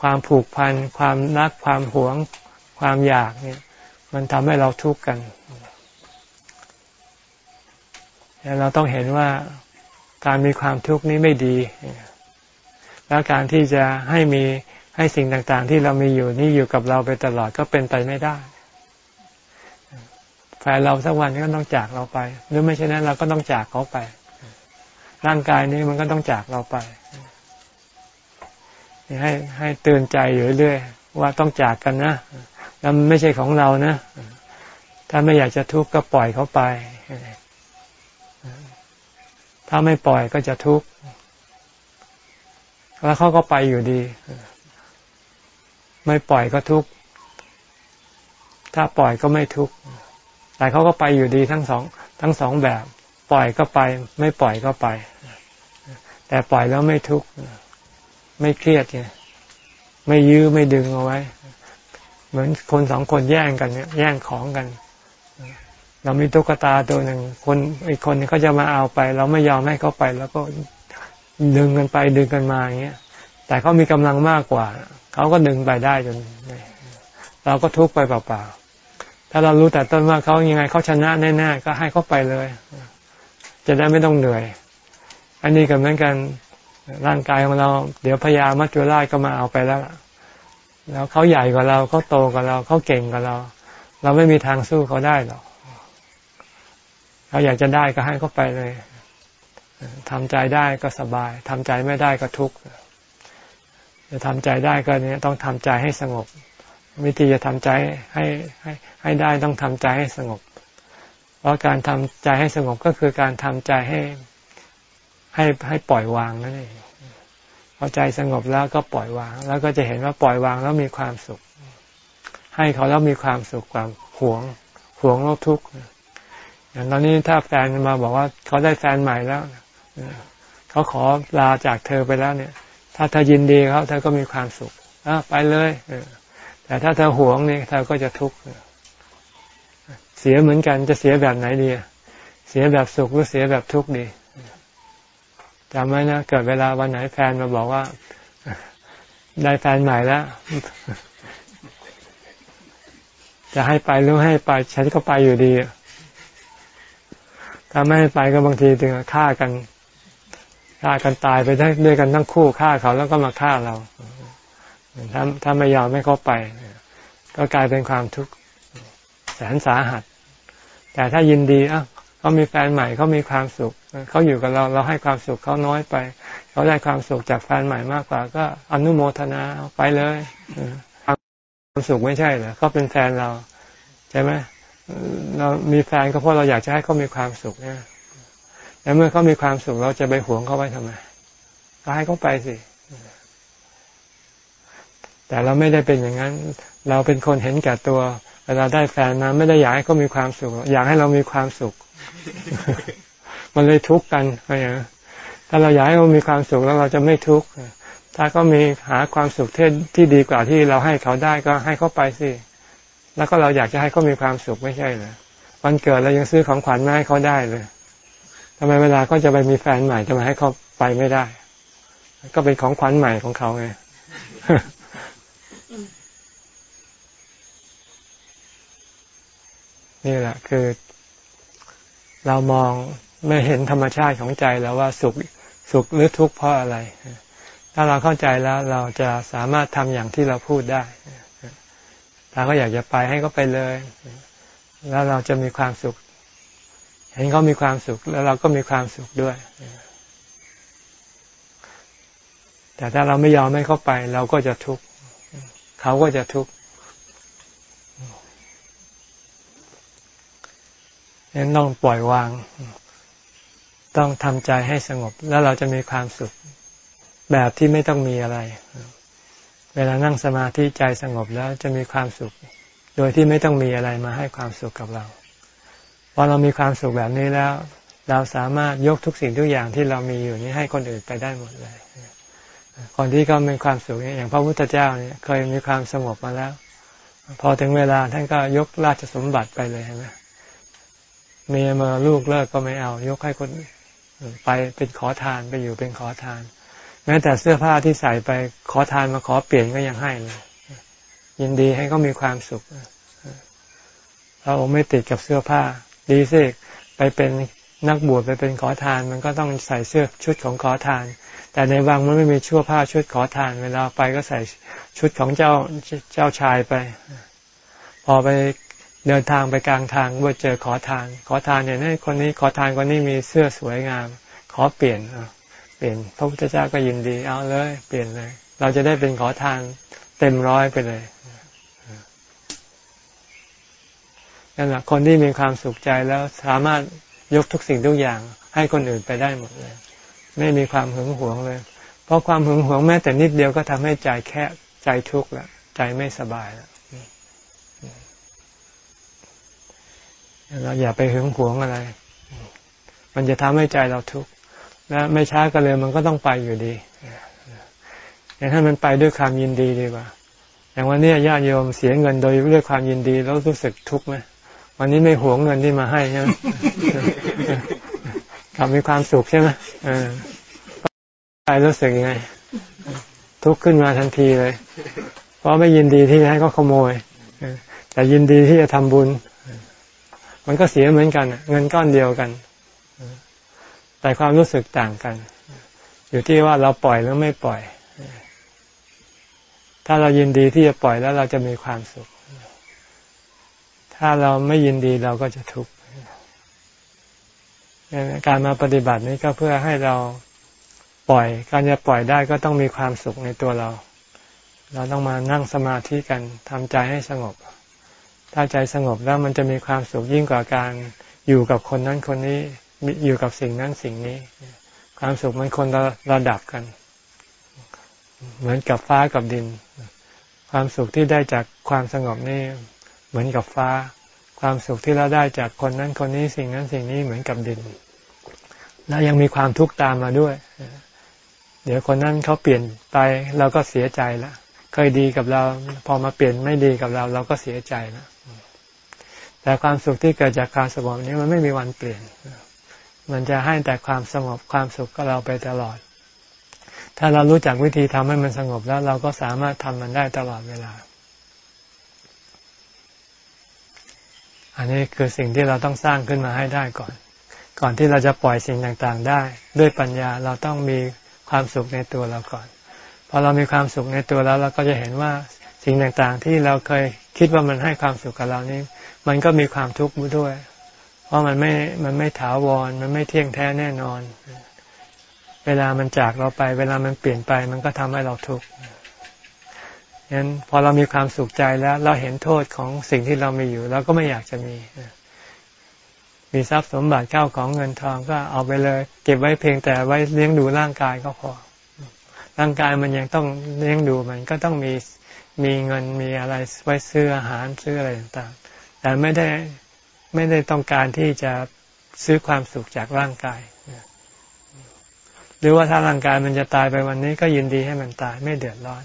ความผูกพันความรักความหวง ความอยากเนี่ย มันทำให้เราทุกข์กันแล้วเราต้องเห็นว่าการมีความทุกข์นี้ไม่ดี แล้วการที่จะให้มีให้สิ่งต่างๆ ที่เรามีอยู่นี่อยู่กับเราไปตลอดก็เป็นไปไม่ได้ แฟนเราสักวันก็ต้องจากเราไป หรือไม่เช่นนั้นเราก็ต้องจากเขาไป ร่างกายนี้มันก็ต้องจากเราไป ให้ให้เตือนใจอยู่เรื่อยว่าต้องจากกันนะแล้วมันไม่ใช่ของเรานะ ถ้าไม่อยากจะทุกข์ก็ปล่อยเขาไป ถ้าไม่ปล่อยก็จะทุกข์ แล้วเขาก็ไปอยู่ดี ไม่ปล่อยก็ทุกข์ ถ้าปล่อยก็ไม่ทุกข์ แต่เขาก็ไปอยู่ดีทั้งสองทั้งสองแบบ ปล่อยก็ไป ไม่ปล่อยก็ไป แต่ปล่อยแล้วไม่ทุกข์ไม่เครียดไงไม่ยื้อไม่ดึงเอาไว้ เหมือนคนสองคนแย่งกันเนี่ยแย่งของกัน เรามีตุ๊กตาตัวหนึ่งคนอีกคนเขาจะมาเอาไป เราไม่ยอมให้เขาไป แล้วก็ดึงกันไปดึงกันมาอย่างเงี้ยแต่เขามีกำลังมากกว่า เขาก็ดึงไปได้จน เราก็ทุกข์ไปเปล่าๆ ถ้าเรารู้แต่ต้นว่าเขายังไงเขาชนะแน่ๆก็ให้เขาไปเลย จะได้ไม่ต้องเหนื่อย อันนี้ก็เหมือนกันร่างกายของเรา เดี๋ยวพญามัจจุราชก็มาเอาไปแล้วแล้วเขาใหญ่กว่าเราเขาโตกว่าเราเขาเก่งกว่าเรา เราไม่มีทางสู้เขาได้หรอกเขาอยากจะได้ก็ให้เขาไปเลยทำใจได้ก็สบายทำใจไม่ได้ก็ทุกข์จะทำใจได้ก็เนี้ยต้องทำใจให้สงบ วิธีจะทำใจให้ให้ให้ได้ต้องทำใจให้สงบ เพราะการทำใจให้สงบก็คือการทำใจให้ให้ให้ปล่อยวางนั่นเองพอใจสงบแล้วก็ปล่อยวาง แล้วก็จะเห็นว่าปล่อยวางแล้วมีความสุข ให้เขาแล้วมีความสุขความหวงหวงแล้วทุกข์อย่างตอนนี้ถ้าแฟนมาบอกว่าเขาได้แฟนใหม่แล้วเขาขอลาจากเธอไปแล้วเนี่ย ถ้าเธอยินดีเขาเธอก็มีความสุขอะไปเลย แต่ถ้าเธอหวงนี่เธอก็จะทุกข์เสียเหมือนกันจะเสียแบบไหนดีเสียแบบสุขหรือเสียแบบทุกข์ดีจำไว้นะเกิดเวลาวันไหนแฟนมาบอกว่า ได้แฟนใหม่แล้ว จะให้ไปหรือให้ไปฉันก็ไปอยู่ดีถ้าไม่ให้ไปก็บางทีถึงฆ่ากันฆ่ากันตายไปได้ด้วยกันทั้งคู่ฆ่าเขาแล้วก็มาฆ่าเรา ถ้าถ้าไม่ยอมไม่เขาไป ก็กลายเป็นความทุกข์แสนสาหัส แต่ถ้ายินดีอะเขามีแฟนใหม่เขามีความสุขเขาอยู่กับเราเราให้ความสุขเขาน้อยไปเขาได้ความสุขจากแฟนใหม่มากกว่า ก็อนุโมทนาไปเลยความสุขไม่ใช่เหรอเขาเป็นแฟนเราใช่ไหมเรามีแฟนก็เพราะเราอยากจะให้เขามีความสุขเนี่ยแล้วเมื่อเขามีความสุขเราจะไปหวงเขาไว้ทำไมก็ให้เขาไปสิ แต่เราไม่ได้เป็นอย่างนั้น เราเป็นคนเห็นแก่ตัว เวลาได้แฟนมาไม่ได้อยากให้เขามีความสุข อยากให้เรามีความสุข มันเลยทุกข์กันอะไรอย่างถ้าเราอยากให้เขามีความสุขแล้วเราจะไม่ทุกข์ถ้าเขามีหาความสุขที่ที่ดีกว่าที่เราให้เขาได้ก็ให้เขาไปสิ แล้วก็เราอยากจะให้เขามีความสุขไม่ใช่เหรอวันเกิดเรายังซื้อของขวัญมาให้เขาได้เลยทำไมเวลาเขาจะไปมีแฟนใหม่จะมาให้เขาไปไม่ได้ ก็เป็นของขวัญใหม่ของเขาไง นี่แหละคือเรามองไม่เห็นธรรมชาติของใจแล้วว่าสุขสุขหรือทุกข์เพราะอะไร ถ้าเราเข้าใจแล้วเราจะสามารถทำอย่างที่เราพูดได้ถ้าเขาอยากจะไปให้เขาไปเลย แล้วเราจะมีความสุข เห็นเขามีความสุข แล้วเราก็มีความสุขด้วย แต่ถ้าเราไม่ยอมให้เขาไป เราก็จะทุกข์เขาก็จะทุกข์ นั้นต้องปล่อยวาง ต้องทำใจให้สงบ แล้วเราจะมีความสุขแบบที่ไม่ต้องมีอะไร เวลานั่งสมาธิใจสงบแล้วจะมีความสุข โดยที่ไม่ต้องมีอะไรมาให้ความสุขกับเราพอเรามีความสุขแบบนี้แล้ว เราสามารถยกทุกสิ่งทุกอย่างที่เรามีอยู่นี้ให้คนอื่นไปได้หมดเลยคนที่เขามีความสุขอย่างพระพุทธเจ้าเนี่ยเคยมีความสงบมาแล้ว พอถึงเวลาท่านก็ยกราชสมบัติไปเลยเห็นไหม เมียมาลูกเลิกก็ไม่เอา ยกให้คนไปเป็นขอทานไปอยู่เป็นขอทาน แม้แต่เสื้อผ้าที่ใส่ไปขอทานมาขอเปลี่ยนก็ยังให้เลยยินดีให้เขามีความสุขเราไม่ติดกับเสื้อผ้า ดีสิไปเป็นนักบวชไปเป็นขอทาน มันก็ต้องใส่เสื้อชุดของขอทาน แต่ในวังมันไม่มีชั่วผ้าชุดขอทาน เวลาไปก็ใส่ชุดของเจ้าเจ้าชายไป พอไป เดินทางไปกลางทางว่าเจอขอทาน ขอทานเนี่ยนี่คนนี้ขอทานคนนี้มีเสื้อสวยงาม ขอเปลี่ยนเปลี่ยนพระพุทธเจ้าก็ยินดีเอาเลย เปลี่ยนเลย เราจะได้เป็นขอทานเต็มร้อยไปเลยนั่นแหละคนที่มีความสุขใจแล้วสามารถยกทุกสิ่งทุกอย่าง ให้คนอื่นไปได้หมดเลย ไม่มีความหึงหวงเลย เพราะความหึงหวงแม้แต่นิดเดียวก็ทำให้ใจแค่ใจทุกข์ล้วใจไม่สบายล้ว เราอย่าไปหึงหวงอะไร มันจะทำให้ใจเราทุกข์และไม่ช้าก็เลยมันก็ต้องไปอยู่ดีแต่ถ้ามันไปด้วยความยินดีดีกว่า อย่างวันนี้ญาติโยมเสียเงินโดยด้วยความยินดีแล้วรู้สึกทุกข์ไหมวันนี้ไม่หวงเงินที่มาให้ใช่ไหมกลับมีความสุขใช่ไหมเออไปรู้สึกยังไง ทุกข์ขึ้นมาทันทีเลย เพราะไม่ยินดีที่ให้เขาขโมยแต่ยินดีที่จะทำบุญ มันก็เสียเหมือนกัน เงินก้อนเดียวกัน แต่ความรู้สึกต่างกัน อยู่ที่ว่าเราปล่อยหรือไม่ปล่อย ถ้าเรายินดีที่จะปล่อยแล้วเราจะมีความสุข ถ้าเราไม่ยินดีเราก็จะทุกข์การมาปฏิบัตินี้ก็เพื่อให้เราปล่อย การจะปล่อยได้ก็ต้องมีความสุขในตัวเรา เราต้องมานั่งสมาธิกันทำใจให้สงบ ถ้าใจสงบแล้วมันจะมีความสุขยิ่งกว่าการอยู่กับคนนั้นคนนี้อยู่กับสิ่งนั้นสิ่งนี้ ความสุขมันคนละระดับกัน เหมือนกับฟ้ากับดิน ความสุขที่ได้จากความสงบนี่เหมือนกับฟ้า ความสุขที่เราได้จากคนนั้นคนนี้สิ่งนั้นสิ่งนี้เหมือนกับดิน แล้วยังมีความทุกข์ตามมาด้วย เดี๋ยวคนนั้นเขาเปลี่ยนไปเราก็เสียใจล้วเคยดีกับเรา พอมาเปลี่ยนไม่ดีกับเรา เราก็เสียใจล้ว แต่ความสุขที่เกิดจากการสงบนี้มันไม่มีวันเปลี่ยน มันจะให้แต่ความสงบความสุขกับเราไปตลอด ถ้าเรารู้จักวิธีทำให้มันสงบแล้ว เราก็สามารถทำมันได้ตลอดเวลา อันนี้คือสิ่งที่เราต้องสร้างขึ้นมาให้ได้ก่อน ก่อนที่เราจะปล่อยสิ่งต่างๆได้ ด้วยปัญญาเราต้องมีความสุขในตัวเราก่อน พอเรามีความสุขในตัวแล้วเราก็จะเห็นว่าสิ่งต่างๆ ที่เราเคยคิดว่ามันให้ความสุขกับเรานี้ มันก็มีความทุกข์ด้วย เพราะมันไม่ มันไม่ถาวร มันไม่เที่ยงแท้แน่นอน เวลามันจากเราไป เวลามันเปลี่ยนไป มันก็ทำให้เราทุกข์งั้นพอเรามีความสุขใจแล้ว เราเห็นโทษของสิ่งที่เรามีอยู่เราก็ไม่อยากจะมี มีทรัพย์สมบัติเข้าของเงินทองก็เอาไปเลย เก็บไว้เพียงแต่ไว้เลี้ยงดูร่างกายก็พอ ร่างกายมันยังต้องเลี้ยงดูมันก็ต้องมีมีเงินมีอะไรไว้ซื้ออาหารซื้ออะไรต่าง แต่ไม่ได้ไม่ได้ต้องการที่จะซื้อความสุขจากร่างกาย หรือว่าถ้าร่างกายมันจะตายไปวันนี้ก็ยินดีให้มันตายไม่เดือดร้อน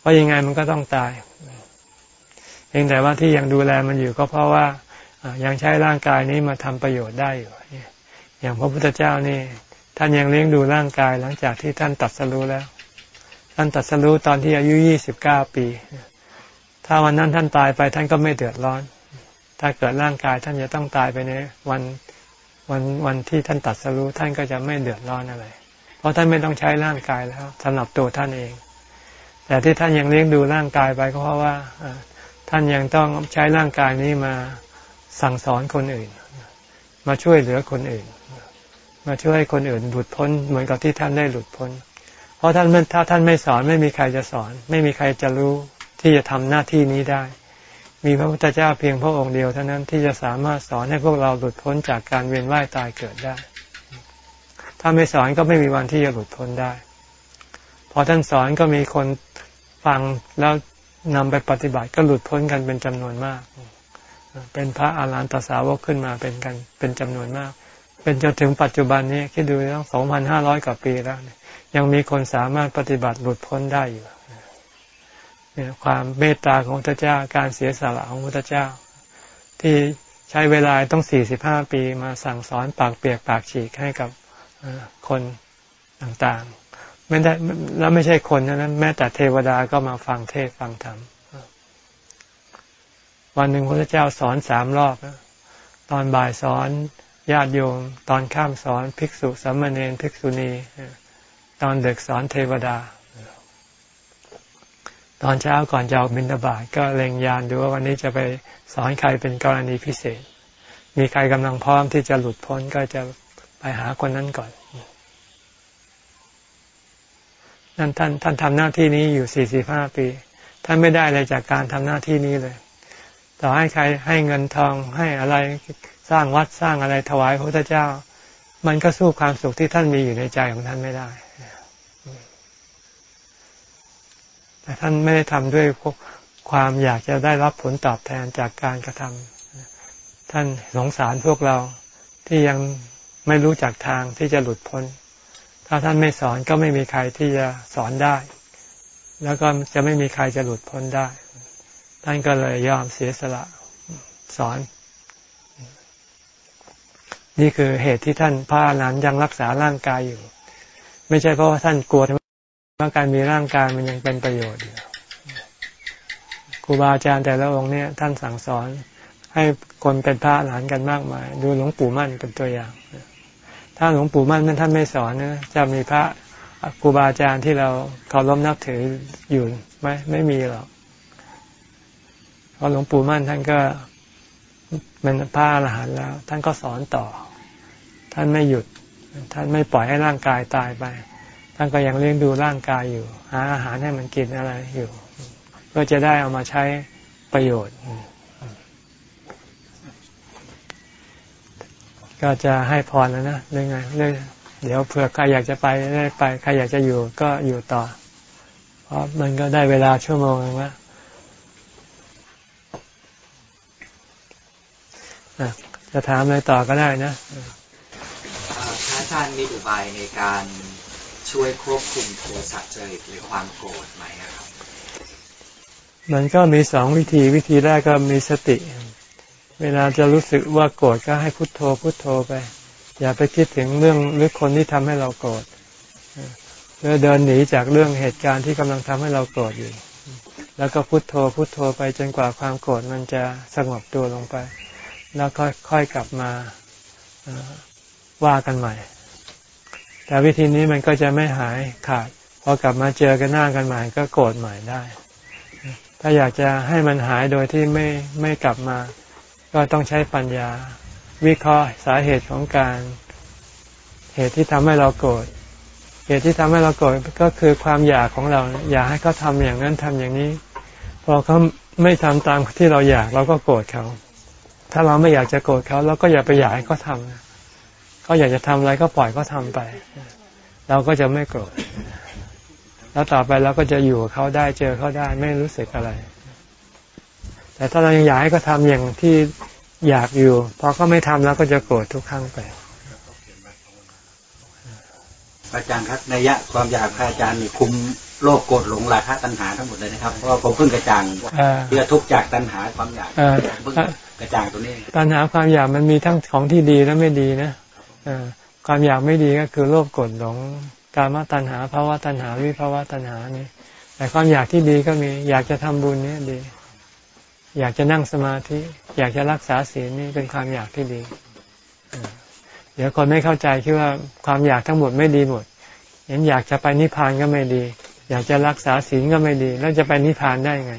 เพราะยังไงมันก็ต้องตายเพียงแต่ว่าที่ยังดูแลมันอยู่ก็เพราะว่ายังใช้ร่างกายนี้มาทำประโยชน์ได้อยู่อย่างพระพุทธเจ้านี่ ท่านยังเลี้ยงดูร่างกายหลังจากที่ท่านตัดสรู้แล้ว ท่านตัดสรู้ตอนที่อายุยี่สิบเก้าปี ถ้าวันนั้นท่านตายไปท่านก็ไม่เดือดร้อน ถ้าเกิดร่างกายท่านจะต้องตายไปในวันวันวันที่ท่านตัดสรู้ท่านก็จะไม่เดือดร้อนอะไร เพราะท่านไม่ต้องใช้ร่างกายแล้วสำหรับตัวท่านเอง แต่ที่ท่านยังเลี้ยงดูร่างกายไปก็เพราะว่าท่านยังต้องใช้ร่างกายนี้มาสั่งสอนคนอื่น มาช่วยเหลือคนอื่น มาช่วยให้คนอื่นหลุดพ้น เหมือนกับที่ท่านได้หลุดพ้น เพราะท่านถ้าท่านไม่สอนไม่มีใครจะสอน ไม่มีใครจะรู้ที่จะทำหน้าที่นี้ได้ มีพระพุทธเจ้าเพียงพระองค์เดียวเท่านั้นที่จะสามารถสอนให้พวกเราหลุดพ้นจากการเวียนว่ายตายเกิดได้ ถ้าไม่สอนก็ไม่มีวันที่จะหลุดพ้นได้ พอท่านสอนก็มีคนฟังแล้วนำไปปฏิบัติก็หลุดพ้นกันเป็นจำนวนมาก เป็นพระอาลานตสาวกขึ้นมาเป็นกันเป็นจำนวนมาก เป็นจนถึงปัจจุบันนี้คิดดูตั้งสองพันห้าร้อยกว่าปีแล้ว ยังมีคนสามารถปฏิบัติหลุดพ้นได้อยู่ ความเมตตาของพระเจ้าการเสียสละของพระเจ้า ที่ใช้เวลาต้องสี่สิบห้าปีมาสั่งสอนปากเปียกปากฉีกให้กับคนต่างๆไม่ได้แล้วไม่ใช่คนนั้นแม้แต่เทวดาก็มาฟังเทศฟังธรรมวันหนึ่งพระเจ้าสอนสามรอบตอนบ่ายสอนญาติโยม ตอนข้ามสอนภิกษุสามเณรภิกษุณี ตอนเด็กสอนเทวดา ตอนเช้าก่อนจะออกบิณฑบาตก็เล็งยานดูว่าวันนี้จะไปสอนใครเป็นกรณีพิเศษ มีใครกำลังพร้อมที่จะหลุดพ้นก็จะไปหาคนนั้นก่อนนั่นท่านท่านทำหน้าที่นี้อยู่สี่สิบห้าปี ท่านไม่ได้อะไรจากการทำหน้าที่นี้เลย ต่อให้ใครให้เงินทองให้อะไรสร้างวัดสร้างอะไรถวายพระพุทธเจ้า มันก็สู้ความสุขที่ท่านมีอยู่ในใจของท่านไม่ได้ แต่ท่านไม่ได้ทำด้วยความอยากจะได้รับผลตอบแทนจากการกระทำท่านสงสารพวกเราที่ยังไม่รู้จักทางที่จะหลุดพ้น ถ้าท่านไม่สอนก็ไม่มีใครที่จะสอนได้ แล้วก็จะไม่มีใครจะหลุดพ้นได้ ท่านก็เลยยอมเสียสละสอน นี่คือเหตุที่ท่านพระอรหันยังรักษาร่างกายอยู่ ไม่ใช่เพราะว่าท่านกลัว ว่าการมีร่างกายมันยังเป็นประโยชน์อยู่ครูบาอาจารย์แต่ละองค์เนี่ยท่านสั่งสอนให้คนเป็นพระหลานกันมากมาย ดูหลวงปู่มั่นเป็นตัวอย่าง ถ้าหลวงปู่มั่นท่านไม่สอนนะจะมีพระครูบาอาจารย์ที่เราเคารพนับถืออยู่ไหมไม่มีหรอกเพราะหลวงปู่มั่นท่านก็เป็นพระอรหันต์แล้ว ท่านก็สอนต่อ ท่านไม่หยุด ท่านไม่ปล่อยให้ร่างกายตายไป ท่านก็ยังเลี้ยงดูร่างกายอยู่ หาอาหารให้มันกินอะไรอยู่ เพื่อจะได้เอามาใช้ประโยชน์ ก็จะให้พรแล้วนะเรื่องไงเรื่องเดี๋ยวเผื่อใครอยากจะไปได้ไปใครอยากจะอยู่ก็อยู่ต่อ เพราะมันก็ได้เวลาชั่วโมงแล้วจะถามอะไรต่อก็ได้นะพระอาจารย์มีอุบายในการ ช่วยควบคุมโทสะจริตหรือความโกรธไหมครับ มันก็มีสองวิธีวิธีแรกก็มีสติ เวลาจะรู้สึกว่าโกรธก็ให้พุโทโธพุโทโธไป อย่าไปคิดถึงเรื่องหรือคนที่ทำให้เราโกรธเรือเดินหนีจากเรื่องเหตุการณ์ที่กำลังทำให้เราโกรธอยู่ แล้วก็พุโทโธพุโทโธไปจนกว่าความโกรธมันจะสงบตัวลงไป แล้วค่อยๆกลับมาว่ากันใหม่ แต่วิธีนี้มันก็จะไม่หายขาดพอกลับมาเจอกันหน้ากันใหม่ก็โกรธใหม่ได้ ถ้าอยากจะให้มันหายโดยที่ไม่ไม่กลับมา ก็ต้องใช้ปัญญา วิเคราะห์สาเหตุของการ เหตุที่ทำให้เราโกรธเหตุที่ทำให้เราโกรธก็คือความอยากของเรา อยากให้เขาทำอย่างนั้นทำอย่างนี้ พอเขาไม่ทำตามที่เราอยากเราก็โกรธเขา ถ้าเราไม่อยากจะโกรธเขาเราก็อย่าไปอยากให้เขาทำ เขาอยากจะทำอะไรก็ปล่อยเขาทาไป เราก็จะไม่โกรธแล้วต่อไปเราก็จะอยู่กับเขาได้เจอเขาได้ไม่รู้สึกอะไร แต่ถ้าเรายังอยากให้เขาทาอย่างที่อยากอยู่พอเขาไม่ทำเราก็จะโกรธทุกครั้งไปอาจารย์ครับในยะความอยากพระอาจารย์นี่คุมโลภโกรธหลงราคะตัณหาทั้งหมดเลยนะครับเพราะว่าผมเพิ่งกระจ่างเพื่อทุกจากตัณหาความอยากเพิ่งกระจ่างตัวนี้ ตัณหาความอยากมันมีทั้งของที่ดีและไม่ดีนะ ความอยากไม่ดีก็คือโลภกรธหลงการมาตัณหาภาวะตัณหาวิภาวะตัณหานี่แต่ความอยากที่ดีก็มี อยากจะทำบุญนี่ดี อยากจะนั่งสมาธิ อยากจะรักษาศีลนี่เป็นความอยากที่ดี เดี๋ยวคนไม่เข้าใจคิดว่าความอยากทั้งหมดไม่ดีหมด เห็นอยากจะไปนิพพานก็ไม่ดี อยากจะรักษาศีลก็ไม่ดี แล้วจะไปนิพพานได้ไง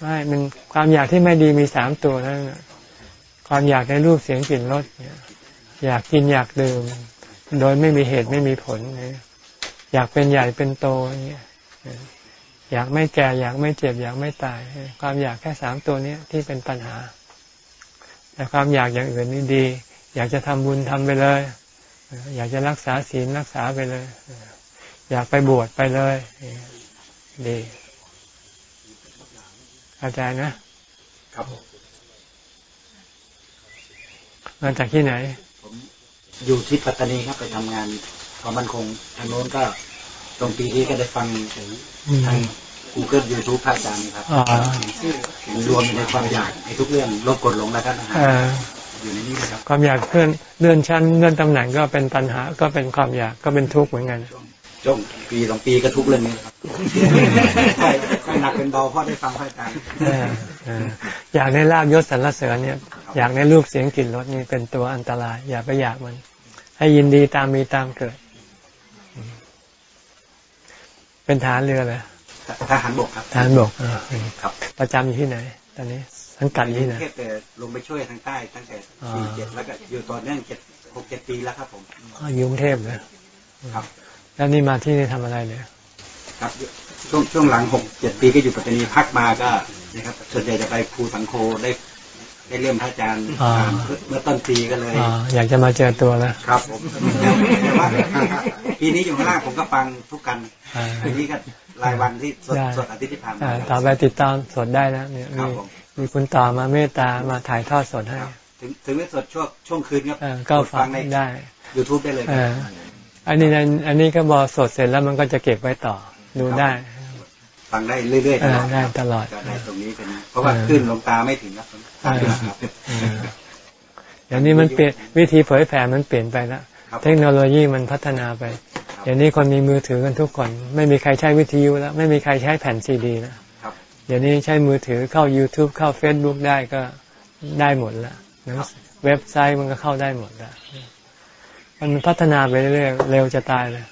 ไม่มันความอยากที่ไม่ดีมีสามตัวนั่นความอยากในรูปเสียงกลิ่นรส อยากกินอยากดื่ม โดยไม่มีเหตุไม่มีผลอยากเป็นใหญ่เป็นโตเงี้ยอยากไม่แก่อยากไม่เจ็บ อยากไม่ตาย ความอยากแค่สามตัวนี้ที่เป็นปัญหา แต่ความอยากอย่างอื่นนี่ดี อยากจะทำบุญทำไปเลย อยากจะรักษาศีลรักษาไปเลย อยากไปบวชไปเลย ดีอาจารย์นะครับมาจากที่ไหนผม อยู่ที่ปัตตานีครับไปทำงานความมั่นคงทางโน้นก็ตรงปีที่ก็ได้ฟังทาง Google YouTube พระอาจารย์ครับรวมในความอยากในทุกเรื่องลบกดลงแล้วกันนะฮะอยู่ในนี้ครับความอยากเลื่อนเลื่อนชั้นเลื่อนตำแหน่งก็เป็นปัญหา ก็เป็นความอยากก็เป็นทุกข์เหมือนกันจงปีสองปีก็ทุกเรื่องนี้ครับค่อย หนักเป็นเบาเพราะได้ฟังค่อยตามอยากในลาบยศสรรเสริญเนี่ย อยากในรูปเสียงกลิ่นรสนี่เป็นตัวอันตราย อย่าไปอยากมัน ให้ยินดีตามมีตามเกิด เป็นฐานเรือเลยทหารบกครับทหารบกครับ ประจำอยู่ที่ไหน ตอนนี้สังกัดนี้นะแต่ลงไปช่วยทางใต้ตั้งแต่สี่เจ็ดแล้วก็อยู่ต่อเนื่องเจ็ดหกเจ็ดปีแล้วครับผมอยู่กรุงเทพเลยครับ แล้วนี่มาที่นี่ทำอะไรเนี่ยครับ ช่วงช่วงหลังหกเจ็ดปีก็อยู่ปัตตานีพักมาก็นะครับส่วนใหญ่จะไปครูสังโคได้ได้เริ่มพระอาจารย์เมื่อต้นปีก็เลยอยากจะมาเจอตัวแล้วครับผมปีนี้อยู่ข้างล่างผมก็ฟังทุกกันปีนี้ก็รายวันที่สดสดอาทิตย์ที่ผ่านมาต่อไปติดตามสดได้นะเนี่ยมีคุณต่อมาเมตตามาถ่ายทอดสดให้ถึงถึงไม่สดช่วงช่วงคืนครับก็ฟังได้ YouTube ได้เลยอันนี้อันนี้ก็บอสดเสร็จแล้วมันก็จะเก็บไว้ต่อ ดูได้ ฟังได้เรื่อยๆได้ตลอดได้ตรงนี้เป็นเพราะว่าขึ้นลงตาไม่ถึงครับเดี๋ยวนี้มันเปลี่ยนวิธีเผยแผ่มันเปลี่ยนไปแล้วเทคโนโลยีมันพัฒนาไปเดี๋ยวนี้คนมีมือถือกันทุกคน ไม่มีใครใช้วิทยุแล้ว ไม่มีใครใช้แผ่นซีดีแล้วเดี๋ยวนี้ใช้มือถือเข้า YouTube เข้า Facebook ได้ก็ได้หมดแล้วเว็บไซต์มันก็เข้าได้หมดแล้วมันพัฒนาไปเรื่อยๆเร็วจะตายเลย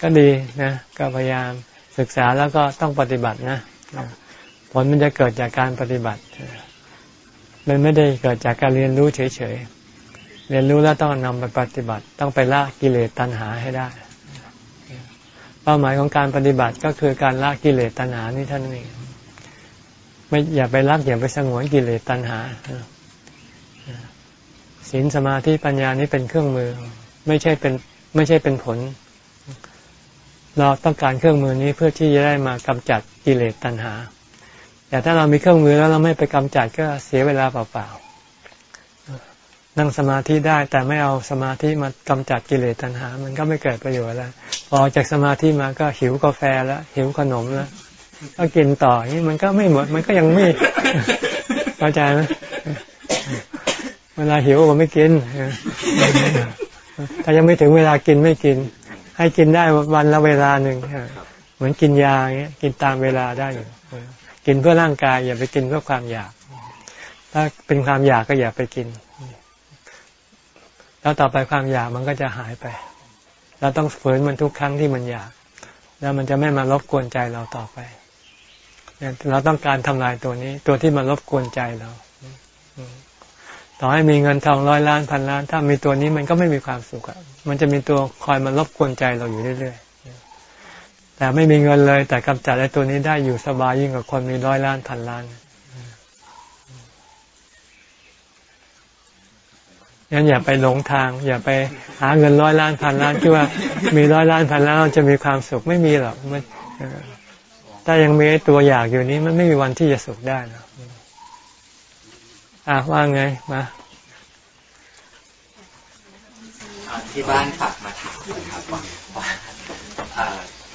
ก็ดีนะก็พยายามศึกษาแล้วก็ต้องปฏิบัตินะผลมันจะเกิดจากการปฏิบัติ มันไม่ได้เกิดจากการเรียนรู้เฉยๆ เรียนรู้แล้วต้องนำไปปฏิบัติ ต้องไปละกิเลสตัณหาให้ได้ เป้าหมายของการปฏิบัติก็คือการละกิเลสตัณหานี่ท่านเองไม่อย่าไปรักอย่าไปสงวนกิเลสตัณหาศีลสมาธิปัญญานี้เป็นเครื่องมือ ไม่ใช่เป็นไม่ใช่เป็นผล เราต้องการเครื่องมือนี้เพื่อที่จะได้มากำจัดกิเลสตัณหา แต่ถ้าเรามีเครื่องมือแล้วเราไม่ไปกำจัดก็เสียเวลาเปล่าๆ นั่งสมาธิได้แต่ไม่เอาสมาธิมากำจัดกิเลสตัณหา มันก็ไม่เกิดประโยชน์แล้วพอจากสมาธิมาก็หิวกาแฟแล้ว หิวขนมแล้วก็กินต่อนี่มันก็ไม่หมด มันก็ยังไม่เข้าใจไหมเวลาหิวก็ไม่กิน ถ้ายังไม่ถึงเวลากินไม่กิน ให้กินได้วันละเวลาหนึ่งเหมือนกินยาอย่างเงี้ยกินตามเวลาได้อยู่กินเพื่อร่างกายอย่าไปกินเพื่อความอยาก ถ้าเป็นความอยากก็อย่าไปกิน แล้วต่อไปความอยากมันก็จะหายไป เราต้องฝืนมันทุกครั้งที่มันอยาก แล้วมันจะไม่มารบกวนใจเราต่อไปเราต้องการทำลายตัวนี้ ตัวที่มารบกวนใจเราต่อให้มีเงินทองร้อยล้านพันล้าน ถ้ามีตัวนี้มันก็ไม่มีความสุขอะ มันจะมีตัวคอยมารบกวนใจเราอยู่เรื่อยๆ แต่ไม่มีเงินเลย แต่กำจัดไอ้ตัวนี้ได้อยู่สบายยิ่งกว่าคนมีร้อยล้านพันล้านงั้นอย่าไปหลงทาง อย่าไปหาเงินร้อยล้านพันล้านคิดว่ามีร้อยล้านพันล้านจะมีความสุขไม่มีหรอกมันถ้ายังมีตัวอยากอยู่นี้มันไม่มีวันที่จะสุขได้นะอะว่าไงมา ที่บ้านฝากมาถามนะครับว่า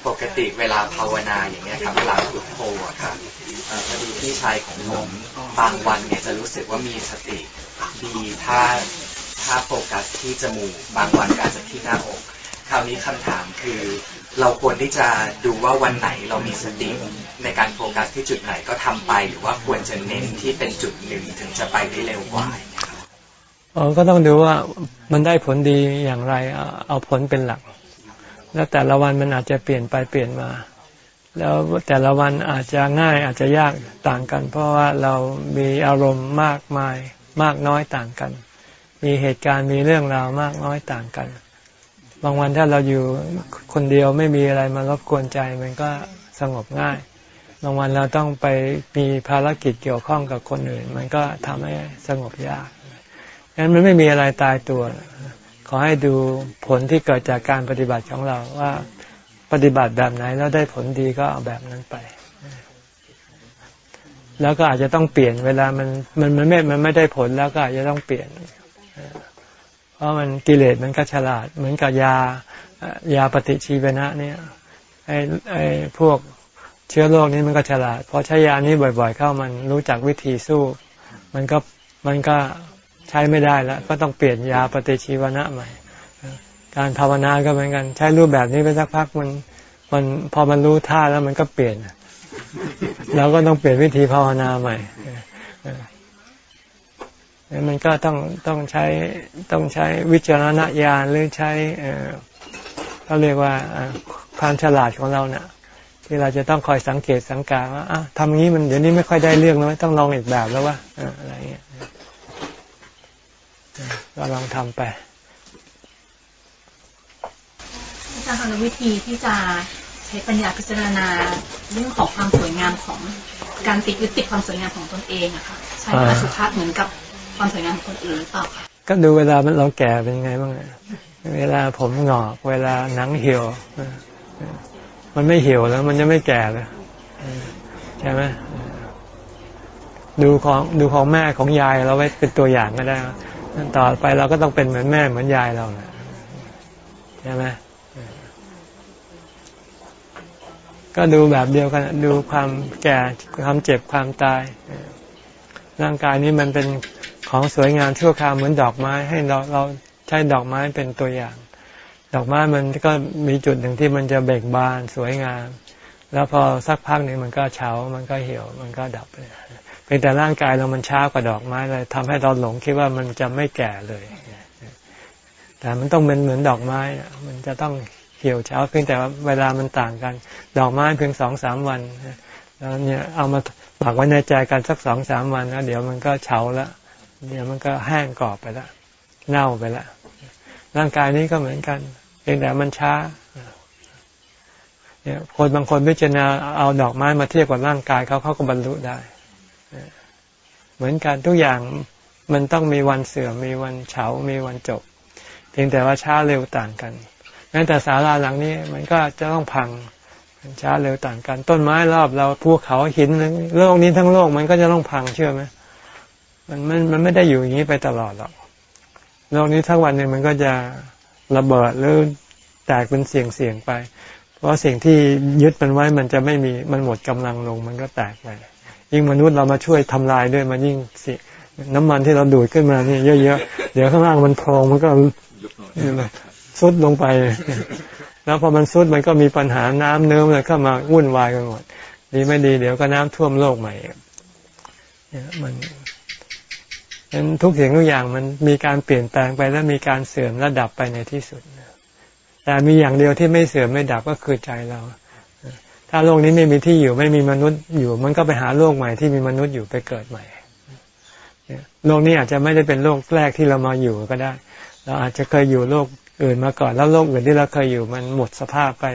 ปกติเวลาภาวนาอย่างเงี้ยครับเวลาพุทโธครับพอดีพี่ชายของผมบางวันเนี่ยจะรู้สึกว่ามีสติดีถ้าถ้าโฟกัสที่จมูกบางวันก็อาจจะที่หน้าอกคราวนี้คำถามคือเราควรที่จะดูว่าวันไหนเรามีสติในการโฟกัสที่จุดไหนก็ทำไป หรือว่าควรจะเน้นที่เป็นจุดหนึ่งถึงจะไปได้เร็วกว่า อ๋อก็ต้องดูว่ามันได้ผลดีอย่างไร เอาผลเป็นหลัก แล้วแต่ละวันมันอาจจะเปลี่ยนไปเปลี่ยนมา แล้วแต่ละวันอาจจะง่ายอาจจะยากต่างกัน เพราะว่าเรามีอารมณ์มากมายมากน้อยต่างกัน มีเหตุการณ์มีเรื่องราวมากน้อยต่างกัน บางวันถ้าเราอยู่คนเดียวไม่มีอะไรมารบกวนใจมันก็สงบง่าย บางวันเราต้องไปมีภารกิจเกี่ยวข้องกับคนอื่น มันก็ทำให้สงบยาก งั้นมันไม่มีอะไรตายตัว ขอให้ดูผลที่เกิดจากการปฏิบัติของเราว่าปฏิบัติแบบไหนแล้วได้ผลดีก็เอาแบบนั้นไป แล้วก็อาจจะต้องเปลี่ยนเวลามันมันมันไม่ มันไม่ได้ผลแล้วก็อาจจะต้องเปลี่ยน เพราะมันกิเลสมันก็ฉลาด เหมือนกับยายาปฏิชีวนะ เนี่ยไอ้ไอ้พวกเชื้อโรคนี้มันก็ฉลาดพอใช้ยานี้บ่อย ๆ เข้ามันรู้จักวิธีสู้ มันก็มันก็ ใช้ไม่ได้แล้ว ก็ต้องเปลี่ยนยาปฏิชีวนะใหม่ การภาวนาก็เหมือนกัน ใช้รูปแบบนี้ไปสักพักมันมันพอมันรู้ท่าแล้วมันก็เปลี่ยนเราก็ต้องเปลี่ยนวิธีภาวนาใหม่มันก็ต้องต้องใช้ต้องใช้วิจารณญาณหรือใช้เขาเรียกว่าความฉลาดของเราเนะ่ยที่เราจะต้องคอยสังเกตสังกาว่าทำอย่างนี้มันเดี๋ยวนี้ไม่ค่อยได้เรื่องแล้วต้องลองอีกแบบแล้วว่าอะไรเงี้ย ก็ลองทำไปอาจารย์คะวิธีที่จะใช้ปัญญาพิจารณาเรื่องของความสวยงามของการติดยึดติดความสวยงามของตนเองอะค่ะใช้อสุภาพเหมือนกับความสวยงามของคนอื่นหรือเปล่าคะก็ดูเวลาเราแก่เป็นยังไงบ้างเวลาผมหงอก เวลาหนังเหี่ยว มันไม่เหี่ยวแล้ว มันจะไม่แก่เลยใช่ไหมดูของดูของแม่ของยายเราไว้เป็นตัวอย่างก็ได้ ต่อไปเราก็ต้องเป็นเหมือนแม่เหมือนยายเราใช่ไหมก็ดูแบบเดียวกัน ดูความแก่ความเจ็บความตายร่างกายนี้มันเป็นของสวยงามชั่วคราวเหมือนดอกไม้ให้เราเราใช้ดอกไม้เป็นตัวอย่าง ดอกไม้มันก็มีจุดหนึ่งที่มันจะเบิกบานสวยงาม แล้วพอสักพักหนึ่งมันก็เฉา มันก็เหี่ยว มันก็ดับเลย เป็นแต่ร่างกายเรามันช้ากว่าดอกไม้เลยทำให้เราหลงคิดว่ามันจะไม่แก่เลย แต่มันต้องเป็นเหมือนดอกไม้ มันจะต้องเหี่ยวเฉาเพียงแต่ว่าเวลามันต่างกัน ดอกไม้เพียงสองสามวันแล้วเนี่ยเอามาปักไว้ในใจกันสักสองสามวันแล้วเดี๋ยวมันก็เฉาแล้วเดี๋ยวมันก็แห้งกรอบไปแล้วเน่าไปแล้วร่างกายนี้ก็เหมือนกันเพียงแต่มันช้าเนี่ยคนบางคนพิจารณาเอาดอกไม้มาเทียบกับร่างกายเขาเขาก็บรรลุได้ เหมือนกันทุกอย่างมันต้องมีวันเสื่อมมีวันเฉา มีวันจบ เพียงแต่ว่าช้าเร็วต่างกันแม้แต่ศาลาหลังนี้มันก็จะต้องพังช้าเร็วต่างกัน ต้นไม้รอบเราภูเขาหินโลกนี้ทั้งโลกมันก็จะต้องพังเชื่อไหมมันมันมันไม่ได้อยู่อย่างนี้ไปตลอดหรอกโลกนี้ทั้งวันเนี่ยมันก็จะระเบิดหรือแตกเป็นเสียงเสียงไป เพราะสิ่งที่ยึดมันไว้มันจะไม่มีมันหมดกำลังลง มันก็แตกไป ยิ่งมนุษย์เรามาช่วยทำลายด้วยมันยิ่งสิน้ำมันที่เราดูดขึ้นมานี่เยอะๆ เดี๋ยวข้างล่างมันพองมันก็ซุดลงไป แล้วพอมันซุดมันก็มีปัญหาน้ำเนื้อเลยเข้ามาวุ่นวายกันหมด ดีไม่ดีเดี๋ยวก็น้ำท่วมโลกใหม่เนี่ยมันนั้นทุกสิ่งทุกอย่างมันมีการเปลี่ยนแปลงไปและมีการเสื่อมและดับไปในที่สุดแต่มีอย่างเดียวที่ไม่เสื่อมไม่ดับก็คือใจเรา ถ้าโลกนี้ไม่มีที่อยู่ไม่มีมนุษย์อยู่ มันก็ไปหาโลกใหม่ที่มีมนุษย์อยู่ไปเกิดใหม่โลกนี้อาจจะไม่ได้เป็นโลกแรกที่เรามาอยู่ก็ได้ เราอาจจะเคยอยู่โลกอื่นมาก่อน แล้วโลกอื่นที่เราเคยอยู่มันหมดสภาพไป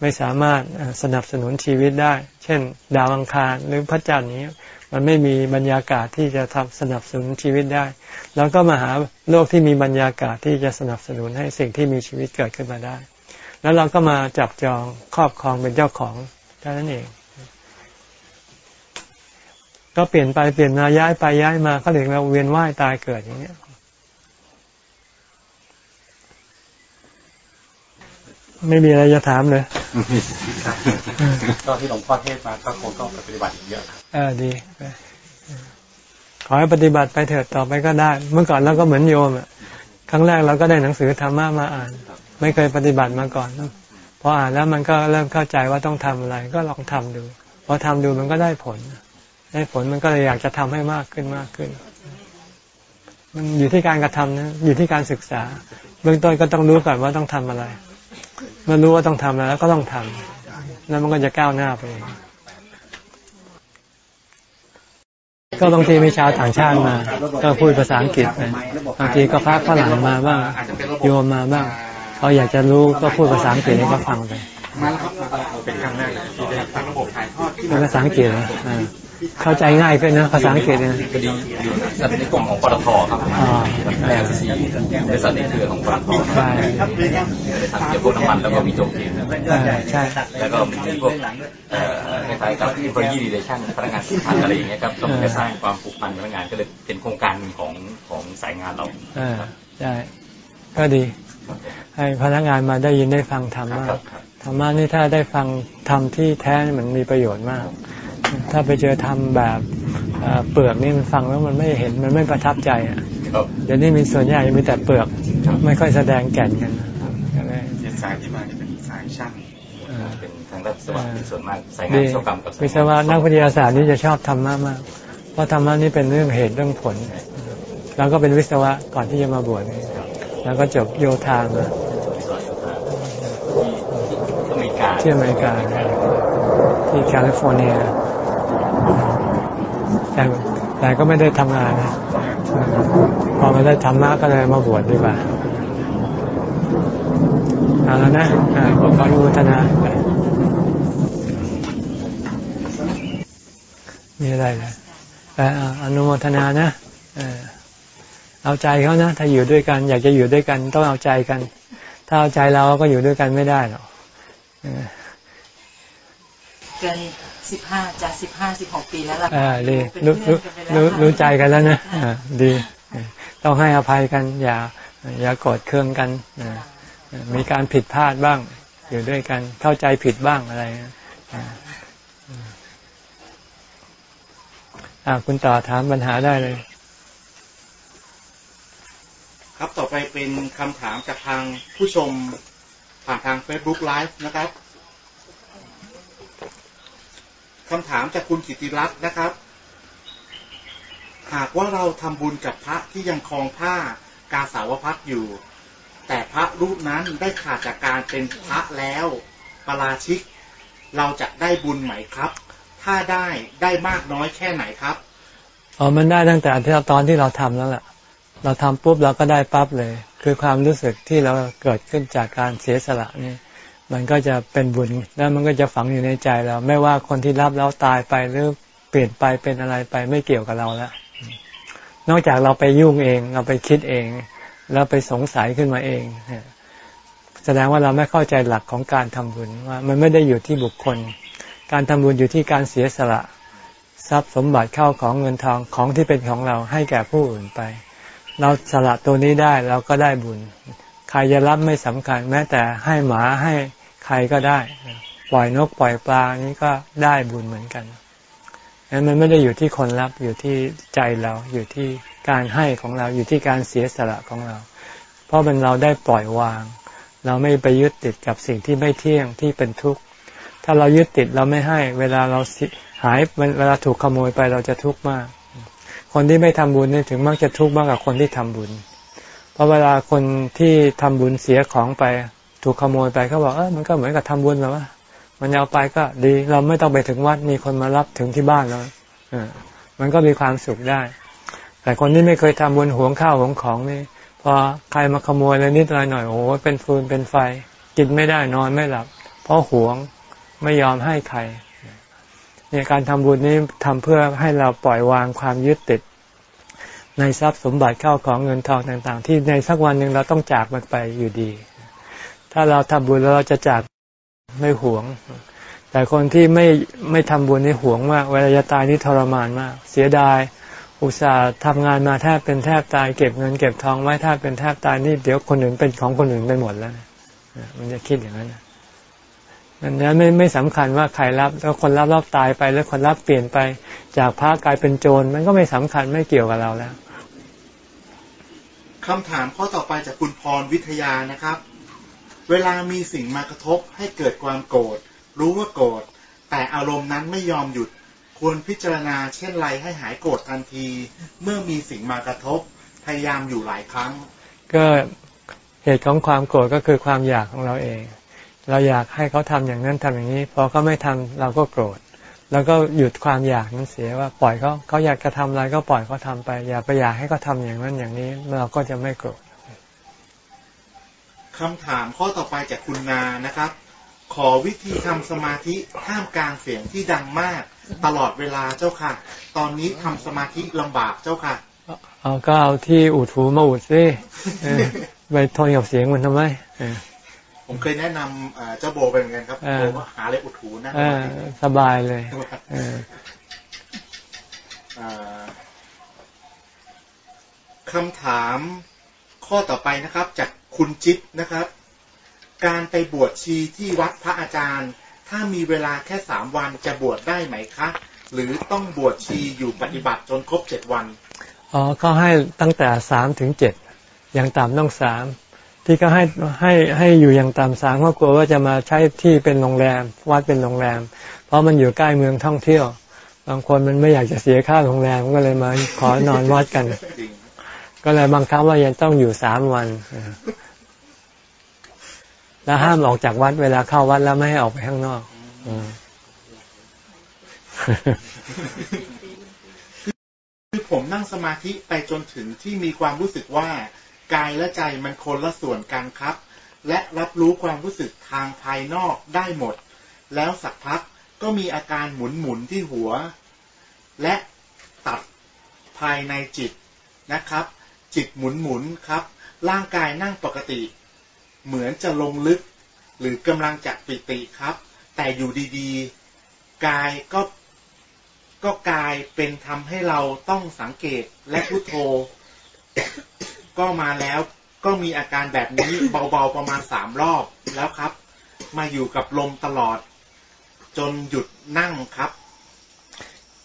ไม่สามารถสนับสนุนชีวิตได้ เช่น ดาวอังคารหรือพระจันทร์นี้ มันไม่มีบรรยากาศที่จะทำสนับสนุนชีวิตได้ แล้วก็มาหาโลกที่มีบรรยากาศที่จะสนับสนุนให้สิ่งที่มีชีวิตเกิดขึ้นมาได้ แล้วเราก็มาจับจองครอบครองเป็นเจ้าของ ท่านั้นเอง ก็เปลี่ยนไปเปลี่ยนมาย้ายไปย้ายมาเขาเรียกว่าเวียนว่ายตายเกิดอย่างเนี้ย ไม่มีอะไรจะถามเลยก็ที่หลวงพ่อเทศมาก็คงต้องปฏิบัติเยอะครับเออดีขอให้ปฏิบัติไปเถิดต่อไปก็ได้ เมื่อก่อนเราก็เหมือนโยมอะครั้งแรกเราก็ได้หนังสือธรรมะมาอ่าน ไม่เคยปฏิบัติมาก่อน พออ่านแล้วมันก็เริ่มเข้าใจว่าต้องทำอะไร ก็ลองทำดูพอทำดูมันก็ได้ผล ได้ผลมันก็เลยอยากจะทำให้มากขึ้นมากขึ้น มันอยู่ที่การกระทำนะอยู่ที่การศึกษา เบื้องต้นก็ต้องรู้ก่อนว่าต้องทำอะไรเมื่อรู้ว่าต้องทำแล้วก็ต้องทำแล้วมันก็จะก้าวหน้าไปเองก็บางทีมีชาวต่างชาติมา ก็พูดภาษาอังกฤษไปบางทีก็พักฝรั่งมาบ้างโยมมาบ้าง เขาอยากจะรู้ก็พูดภาษาอังกฤษให้เขาฟังไปเป็นครั้งแรกที่ได้ฟังระบบถ่ายทอดเป็นภาษาอังกฤษนะเข้าใจง่ายขึ้นนะภาษาอังกฤษเนี่ยพอดีอยู่ในกลุ่มของปตทครับแอลซีบริษัทในเครือของปตทใช่ทำเกี่ยวกับน้ำมันแล้วก็มีโจมตีใช่แล้วก็มีพวกคล้ายๆกับ employee relation พนักงานสุพันอะไรอย่างเงี้ยครับก็จะสร้างความผูกพันพนักงานก็เลยเป็นโครงการของของสายงานเราใช่ก็ดี ให้พนักงานมาได้ยินได้ฟังธรรมะธรรมะนี่ถ้าได้ฟังธรรมที่แท้มันมีประโยชน์มาก ถ้าไปเจอทำแบบเปลือกนี่มันฟังแล้วมันไม่เห็นมันไม่ประทับใจอะเดี๋ยวนี้มีส่วนใหญ่มีแต่เปลือก ไม่ค่อยแสดงแก่นกันสายที่มาเป็นสายช่างเป็นทางด้านวิศวะส่วนมากสายงานวิศวกรรมกับวิศวะนักวิทยาศาสตร์นี่จะชอบธรรมะมากเพราะธรรมะนี่เป็นเรื่องเหตุเรื่องผล แล้วก็เป็นวิศวะก่อนที่จะมาบวช แล้วก็จบโยธามาที่อเมริกาที่แคลิฟอร์เนียแต่แต่ก็ไม่ได้ทำงานนะพอมาได้ธรรมะก็เลยมาบวชดีกว่าเอาแล้วนะขอขออนุโมทนามีอะไรเลยอนุโมทนานะ เอาใจเขานะ ถ้าอยู่ด้วยกัน อยากจะอยู่ด้วยกัน ต้องเอาใจกัน ถ้าเอาใจเราก็อยู่ด้วยกันไม่ได้หรอกเกินสิบห้าจากสิบห้าสิบหกปีแล้วล่ะอ่าดีรู้รู้รู้ใจกันแล้วนะอ่าดี ต้องให้อภัยกัน อย่า อย่าโกรธเคืองกันมีการผิดพลาดบ้าง อยู่ด้วยกัน เข้าใจผิดบ้างอะไรอ่าคุณต่อถามปัญหาได้เลย ครับต่อไปเป็นคำถามจากทางผู้ชมผ่านทาง Facebook Live นะครับคำถามจากคุณกิติรัตน์นะครับ หากว่าเราทำบุญกับพระที่ยังคลองผ้ากาสาวพักอยู่ แต่พระรูปนั้นได้ขาดจากการเป็นพระแล้วปราชิก เราจะได้บุญไหมครับ ถ้าได้ได้มากน้อยแค่ไหนครับอ๋อมันได้ตั้งแต่ตอนที่เราทำแล้วแหละ เราทำปุ๊บเราก็ได้ปั๊บเลย คือความรู้สึกที่เราเกิดขึ้นจากการเสียสละนี่มันก็จะเป็นบุญแล้วมันก็จะฝังอยู่ในใจเรา ไม่ว่าคนที่รับแล้วตายไปหรือเปลี่ยนไปเป็นอะไรไปไม่เกี่ยวกับเราแล้วนอกจากเราไปยุ่งเอง เราไปคิดเอง แล้วไปสงสัยขึ้นมาเองแสดงว่าเราไม่เข้าใจหลักของการทำบุญว่ามันไม่ได้อยู่ที่บุคคล การทำบุญอยู่ที่การเสียสละ ทรัพย์สมบัติเข้าของเงินทองของที่เป็นของเราให้แก่ผู้อื่นไป เราสละตัวนี้ได้เราก็ได้บุญ ใครจะรับไม่สำคัญ แม้แต่ให้หมาให้ใครก็ได้ ปล่อยนกปล่อยปลานี้ก็ได้บุญเหมือนกันนั้นมันไม่ได้อยู่ที่คนรับอยู่ที่ใจเราอยู่ที่การให้ของเราอยู่ที่การเสียสละของเรา เพราะมันเราได้ปล่อยวาง เราไม่ไปยึดติดกับสิ่งที่ไม่เที่ยงที่เป็นทุกข์ถ้าเรายึดติดเราไม่ให้ เวลาเราหายเวลาถูกขโมยไปเราจะทุกข์มาก คนที่ไม่ทำบุญเนี่ยถึงมักจะทุกข์มากกว่าคนที่ทำบุญ เพราะเวลาคนที่ทำบุญเสียของไป ถูกขโมยไปเขาบอกเออมันก็เหมือนกับทำบุญแล้ววะมันเอาไปก็ดีเราไม่ต้องไปถึงวัดมีคนมารับถึงที่บ้านแล้วอมันก็มีความสุขได้ แต่คนที่ไม่เคยทำบุญหวงข้าวหวงของนี่พอใครมาขโมยอะไรนิดหน่อยหน่อยโอ้เป็นฟืนเป็นไฟกินไม่ได้นอนไม่หลับ เพราะหวงไม่ยอมให้ใคร เนี่ยการทำบุญนี้ทำเพื่อให้เราปล่อยวางความยึดติด ในทรัพย์สมบัติเข้าของเงินทองต่างๆ ที่ในสักวันหนึ่งเราต้องจากมันไปอยู่ดี ถ้าเราทำบุญแล้วเราจะจากไม่หวง แต่คนที่ไม่ไม่ทำบุญนี่หวงมากเวลาจะตายนี่ทรมานมาก เสียดาย อุตส่าห์ทำงานมาแทบเป็นแทบตายเก็บเงินเก็บทองไว้แทบเป็นแทบตายนี่เดี๋ยวคนอื่นเป็นของคนอื่นไปหมดแล้วมันจะคิดอย่างนั้น อันนี้ไม่ไม่สำคัญว่าใครรับ แล้วคนรับรับตายไปแล้วคนรับเปลี่ยนไป จากพระกลายเป็นโจรมันก็ไม่สำคัญไม่เกี่ยวกับเราแล้วคำถามข้อต่อไปจากคุณพรวิทยานะครับ เวลามีสิ่งมากระทบให้เกิดความโกรธรู้ว่าโกรธแต่อารมณ์นั้นไม่ยอมหยุดควรพิจารณาเช่นไรให้หายโกรธทันที เมื่อมีสิ่งมากระทบพยายามอยู่หลายครั้ง ก็เหตุของความโกรธก็คือความอยากของเราเอง เราอยากให้เขาทำอย่างนั้นทำอย่างนี้ พอเขาไม่ทำเราก็โกรธ แล้วก็หยุดความอยากนั้นเสียว่าปล่อยเขาเขาอยากจะทำอะไรก็ปล่อยเขาทาไป อย่าไปอยากให้เขาทาอย่างนั้นอย่างนี้ เราก็จะไม่โกรธคำถามข้อต่อไปจากคุณนานะครับ ขอวิธีทำสมาธิท่ามกลางเสียงที่ดังมาก ตลอดเวลาเจ้าค่ะ ตอนนี้ทำสมาธิลำบากเจ้าค่ะเอาก็เอาที่อุดหูมาอุดซิไปทนกับเสียงมันทำไม ผมเคยแนะนำเจ้าโบไปเหมือนกันครับโบก็หาอะไรอุดหูนะสบายเลยคำถามข้อต่อไปนะครับ จากคุณจิ๊บนะครับ การไปบวชชีที่วัดพระอาจารย์ ถ้ามีเวลาแค่สามวันจะบวชได้ไหมคะหรือต้องบวชชีอยู่ปฏิบัติจนครบเจ็ดวันอ๋อก็ให้ตั้งแต่สามถึงเจ็ดอย่างต่ำต้องสาม ที่ก็ให้ให้ให้อยู่อย่างต่ำสามเพราะกลัวว่าจะมาใช้ที่เป็นโรงแรม วัดเป็นโรงแรม เพราะมันอยู่ใกล้เมืองท่องเที่ยว บางคนมันไม่อยากจะเสียค่าโรงแรมก็เลยมาขอนอนวัดกัน ก็เลยบังคับว่ายังต้องอยู่สามวันแล้วห้ามออกจากวัดเวลาเข้าวัดแล้วไม่ให้ออกไปข้างนอกคือผมนั่งสมาธิไปจนถึงที่มีความรู้สึกว่า กายและใจมันคนละส่วนกันครับ และรับรู้ความรู้สึกทางภายนอกได้หมด แล้วสักพักก็มีอาการหมุนหมุนที่หัว และตัดภายในจิตนะครับ จิตหมุนหมุนครับ ร่างกายนั่งปกติ เหมือนจะลงลึก หรือกำลังจะปิติครับ แต่อยู่ดีๆ กายก็ก็กลายเป็นทำให้เราต้องสังเกตและพุโทโธ ก็มาแล้วก็มีอาการแบบนี้เบาๆประมาณสามรอบแล้วครับ มาอยู่กับลมตลอด จนหยุดนั่งครับ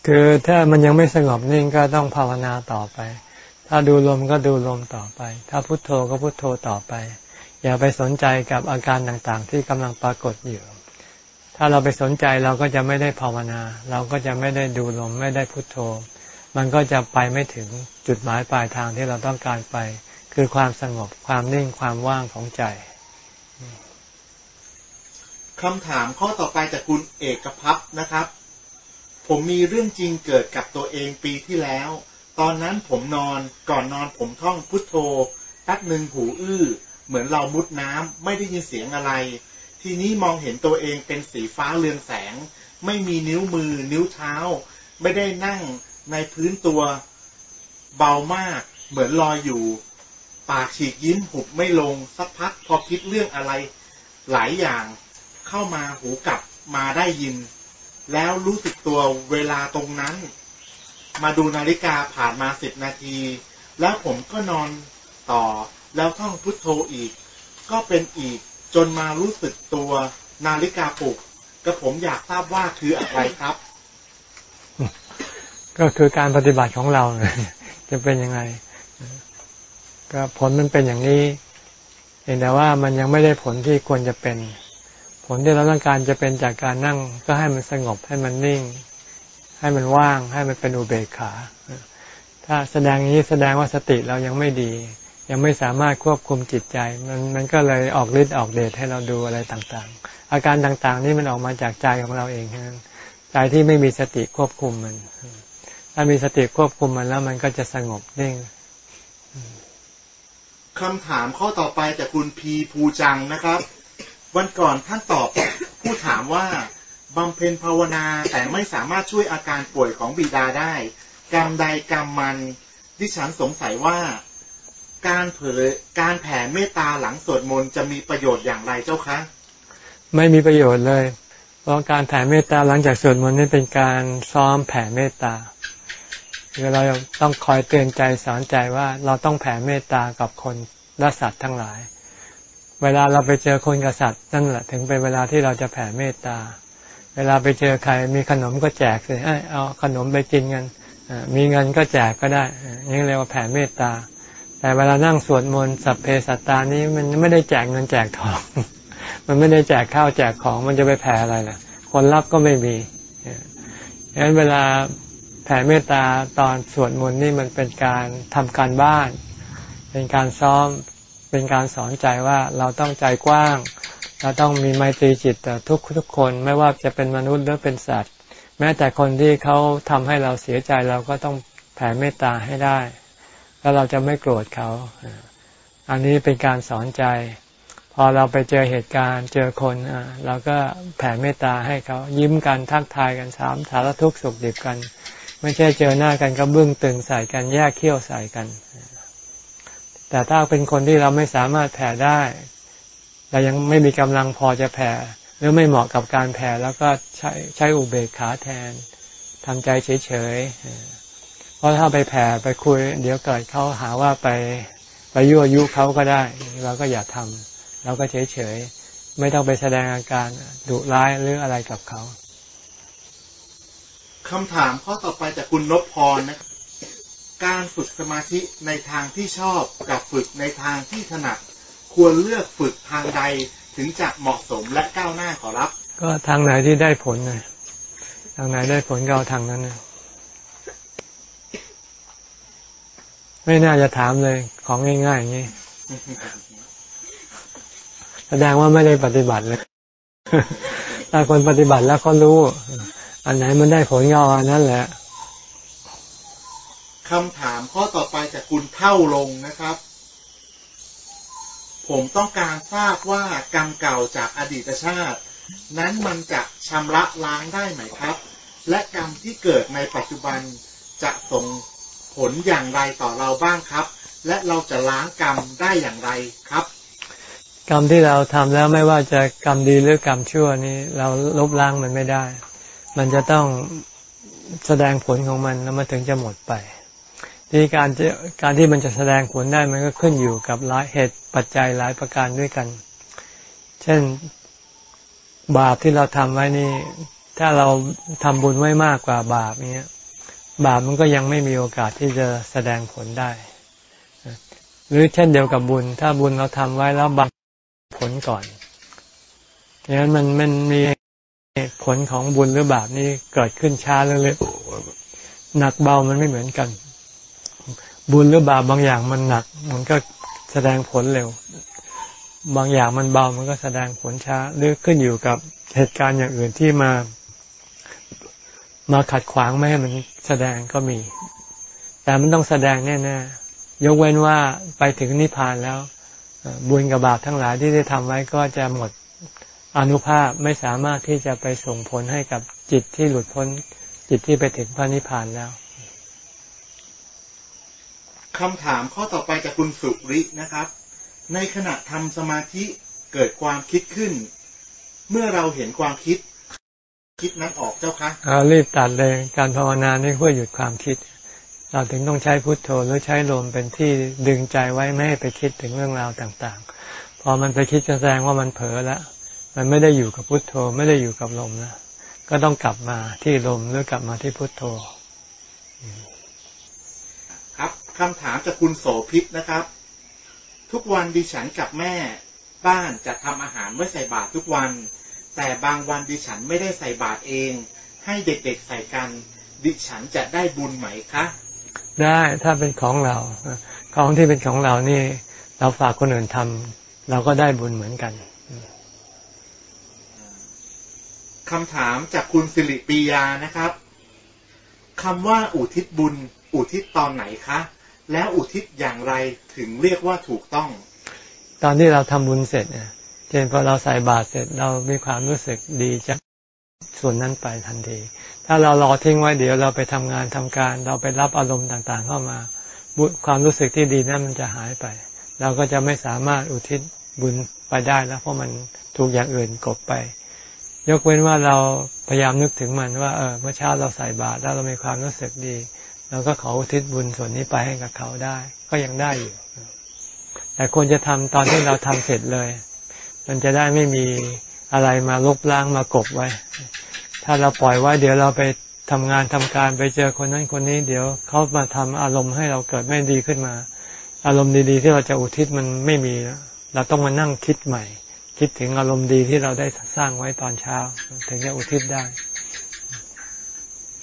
คือถ้ามันยังไม่สงบนิ่งก็ต้องภาวนาต่อไป ถ้าดูลมก็ดูลมต่อไป ถ้าพุโทโธก็พุโทโธต่อไป อย่าไปสนใจกับอาการต่างๆ ที่กำลังปรากฏอยู่ ถ้าเราไปสนใจเราก็จะไม่ได้ภาวนา เราก็จะไม่ได้ดูลมไม่ได้พุโทโธ มันก็จะไปไม่ถึงจุดหมายปลายทางที่เราต้องการไป คือความสงบความนิ่งความว่างของใจคำถามข้อต่อไปจากคุณเอกพัฒนะครับ ผมมีเรื่องจริงเกิดกับตัวเองปีที่แล้ว ตอนนั้นผมนอนก่อนนอนผมท่องพุทโธแป๊บหนึ่งหูอื้อ เหมือนเรามุดน้ำไม่ได้ยินเสียงอะไร ทีนี้มองเห็นตัวเองเป็นสีฟ้าเรืองแสง ไม่มีนิ้วมือ นิ้วเท้า ไม่ได้นั่ง ในพื้นตัวเบามากเหมือนลอยอยู่ ปากฉีกยิ้มหุบไม่ลงสักพักพอคิดเรื่องอะไร หลายอย่างเข้ามาหูกลับมาได้ยิน แล้วรู้สึกตัวเวลาตรงนั้น มาดูนาฬิกาผ่านมาสิบนาที แล้วผมก็นอนต่อแล้วท่องพุทโธอีก ก็เป็นอีกจนมารู้สึกตัวนาฬิกาปลุกก็ผมอยากทราบว่าคืออะไรครับ ก็คือการปฏิบัติของเราจะเป็นยังไง ก็ผลมันเป็นอย่างนี้เห็นแต่ว่ามันยังไม่ได้ผลที่ควรจะเป็น ผลที่เราต้องการจะเป็นจากการนั่ง ก็ให้มันสงบให้มันนิ่ง ให้มันว่าง ให้มันเป็นอุเบกขา ถ้าแสดงนี้แสดงว่าสติเรายังไม่ดี ยังไม่สามารถควบคุมจิตใจ มันมันก็เลยออกฤทธิ์ออกเดชให้เราดูอะไรต่างๆ อาการต่างๆ นี่มันออกมาจากใจของเราเองใจที่ไม่มีสติควบคุมมัน ถ้ามีสติควบคุมมันแล้วมันก็จะสงบนิ่งคำถามข้อต่อไปจากคุณพีภูจังนะครับ วันก่อนท่านตอบผู้ถามว่าบำเพ็ญภาวนาแต่ไม่สามารถช่วยอาการป่วยของบิดาได้ กรรมใดกรรมมันดิฉันสงสัยว่า การเผยการแผ่เมตตาหลังสวดมนต์จะมีประโยชน์อย่างไรเจ้าคะไม่มีประโยชน์เลย เพราะการแผ่เมตตาหลังจากสวดมนต์นี่เป็นการซ้อมแผ่เมตตา คือเราต้องคอยเตือนใจสอนใจว่าเราต้องแผ่เมตตากับคนและสัตว์ทั้งหลาย เวลาเราไปเจอคนกับสัตว์นั่นแหละถึงเป็นเวลาที่เราจะแผ่เมตตา เวลาไปเจอใครมีขนมก็แจกเลยเอาขนมไปกินกันมีเงินก็แจกก็ได้นี่เรียกว่าแผ่เมตตา แต่เวลานั่งสวดมนต์สัพเพสัตตานี้มันไม่ได้แจกเงินแจกทอง มันไม่ได้แจกข้าวแจกของมันจะไปแผ่อะไรล่ะ คนรับก็ไม่มีดังนั้นเวลา แผ่เมตตาตอนสวดมนต์นี่มันเป็นการทำการบ้าน เป็นการซ้อมเป็นการสอนใจว่าเราต้องใจกว้าง เราต้องมีไมตรีจิตต่อทุกทุกคนไม่ว่าจะเป็นมนุษย์หรือเป็นสัตว์ แม้แต่คนที่เขาทำให้เราเสียใจเราก็ต้องแผ่เมตตาให้ได้ แล้วเราจะไม่โกรธเขา อันนี้เป็นการสอนใจ พอเราไปเจอเหตุการณ์ เจอคนเราก็แผ่เมตตาให้เขายิ้มกันทักทายกันสามสารทุกข์สุขดิบกัน ไม่ใช่เจอหน้ากันก็บึ้งตึงใส่กันแยกเขี้ยวใส่กัน แต่ถ้าเป็นคนที่เราไม่สามารถแผ่ได้เรายังไม่มีกำลังพอจะแผ่ หรือไม่เหมาะกับการแผ่แล้วก็ใช้ใช้อุเบกขาแทนทำใจเฉยๆเพราะถ้าไปแผ่ไปคุย เดี๋ยวเกิดเขาหาว่าไปไปยั่วยุเขาก็ได้ เราก็อย่าทำเราก็เฉยๆไม่ต้องไปแสดงอาการดุร้ายหรืออะไรกับเขา คำถามข้อต่อไปจากคุณนพพรนะ การฝึกสมาธิในทางที่ชอบกับฝึกในทางที่ถนัด ควรเลือกฝึกทางใดถึงจะเหมาะสมและก้าวหน้าขอรับ ก็ทางไหนที่ได้ผลนะทางไหนได้ผลก็เอาทางนั้นนะไม่น่าจะถามเลยของง่ายๆอย่างนี้แสดงว่าไม่ได้ปฏิบัติเลย ถ้าคนปฏิบัติแล้วเขารู้ อันไหนมันได้ผลก็อันนั้นแหละคำถามข้อต่อไปจากคุณเท่าลงนะครับ ผมต้องการทราบว่ากรรมเก่าจากอดีตชาติ นั้นมันจะชำระล้างได้ไหมครับ และกรรมที่เกิดในปัจจุบันจะส่งผลอย่างไรต่อเราบ้างครับ และเราจะล้างกรรมได้อย่างไรครับ กรรมที่เราทำแล้วไม่ว่าจะกรรมดีหรือกรรมชั่วนี้ เราลบล้างมันไม่ได้ มันจะต้องแสดงผลของมันแล้วมันถึงจะหมดไป ที่การจะการที่มันจะแสดงผลได้มันก็ขึ้นอยู่กับหลายเหตุปัจจัยหลายประการด้วยกัน เช่นบาปที่เราทำไว้นี่ ถ้าเราทำบุญไว้มากกว่าบาปเนี้ย บาปมันก็ยังไม่มีโอกาสที่จะแสดงผลได้ หรือเช่นเดียวกับบุญ ถ้าบุญเราทำไว้แล้วบางผลก่อนดังนั้นมันมันมี ลของบุญหรือบาปนี่เกิดขึ้นช้าเรื่อยๆหนักเบามันไม่เหมือนกัน บุญหรือบาปบางอย่างมันหนัก มันก็แสดงผลเร็ว บางอย่างมันเบามันก็แสดงผลช้าหรือขึ้นอยู่กับเหตุการณ์อย่างอื่นที่มามาขัดขวางไม่ให้มันแสดงก็มี แต่มันต้องแสดงแน่ๆ ยกเว้นว่าไปถึงนิพพานแล้ว บุญกับบาปทั้งหลายที่ได้ทำไว้ก็จะหมด อนุภาพไม่สามารถที่จะไปส่งผลให้กับจิตที่หลุดพ้น จิตที่ไปถึงพระนิพพานแล้วคำถามข้อต่อไปจากคุณสุรินะครับ ในขณะทำสมาธิเกิดความคิดขึ้น เมื่อเราเห็นความคิด คิดนั้นออกเจ้าคะเอารีบตัดเลยการภาวนานี่เพื่อหยุดความคิด เราถึงต้องใช้พุทโธหรือใช้ลมเป็นที่ดึงใจไว้ไม่ให้ไปคิดถึงเรื่องราวต่างๆ พอมันไปคิดแสดงว่ามันเผลอแล้ว มันไม่ได้อยู่กับพุทโธ ไม่ได้อยู่กับลมนะก็ต้องกลับมาที่ลมหรือกลับมาที่พุทโธ ครับคำถามจากคุณโสพิษนะครับ ทุกวันดิฉันกับแม่บ้านจะทำอาหารไว้ใส่บาตรทุกวัน แต่บางวันดิฉันไม่ได้ใส่บาตรเอง ให้เด็กๆใส่กัน ดิฉันจะได้บุญไหมคะ ได้ถ้าเป็นของเราของที่เป็นของเรานี่ เราฝากคนอื่นทำเราก็ได้บุญเหมือนกัน คำถามจากคุณสิริปียานะครับคำว่าอุทิศบุญ อุทิศตอนไหนคะ แล้วอุทิศอย่างไรถึงเรียกว่าถูกต้อง ตอนที่เราทำบุญเสร็จเนี่ยเช่นพอเราใส่บาตรเสร็จเรามีความรู้สึกดีจากส่วนนั้นไปทันที ถ้าเรารอทิ้งไว้เดี๋ยวเราไปทำงานทำการ เราไปรับอารมณ์ต่างๆ เข้ามาความรู้สึกที่ดีนั้นมันจะหายไป เราก็จะไม่สามารถอุทิศบุญไปได้แล้วเพราะมันถูกอย่างอื่นกบไป ยกเว้นว่าเราพยายามนึกถึงมันว่าเออเมื่อเช้าเราใส่บาตรแล้วเรามีความรู้สึกดีเราก็ขออุทิศบุญส่วนนี้ไปให้กับเขาได้ ก็ยังได้อยู่ แต่ควรจะทำตอนที่เราทำเสร็จเลย มันจะได้ไม่มีอะไรมาลบล้างมากบไว้ ถ้าเราปล่อยไว้เดี๋ยวเราไปทำงานทำการไปเจอคนนั้นคนนี้เดี๋ยวเขามาทำอารมณ์ให้เราเกิดไม่ดีขึ้นมา อารมณ์ดีๆที่เราจะอุทิศมันไม่มีแล้วเราต้องมานั่งคิดใหม่ คิดถึงอารมณ์ดีที่เราได้สร้างไว้ตอนเช้า ถึงจะอุทิศได้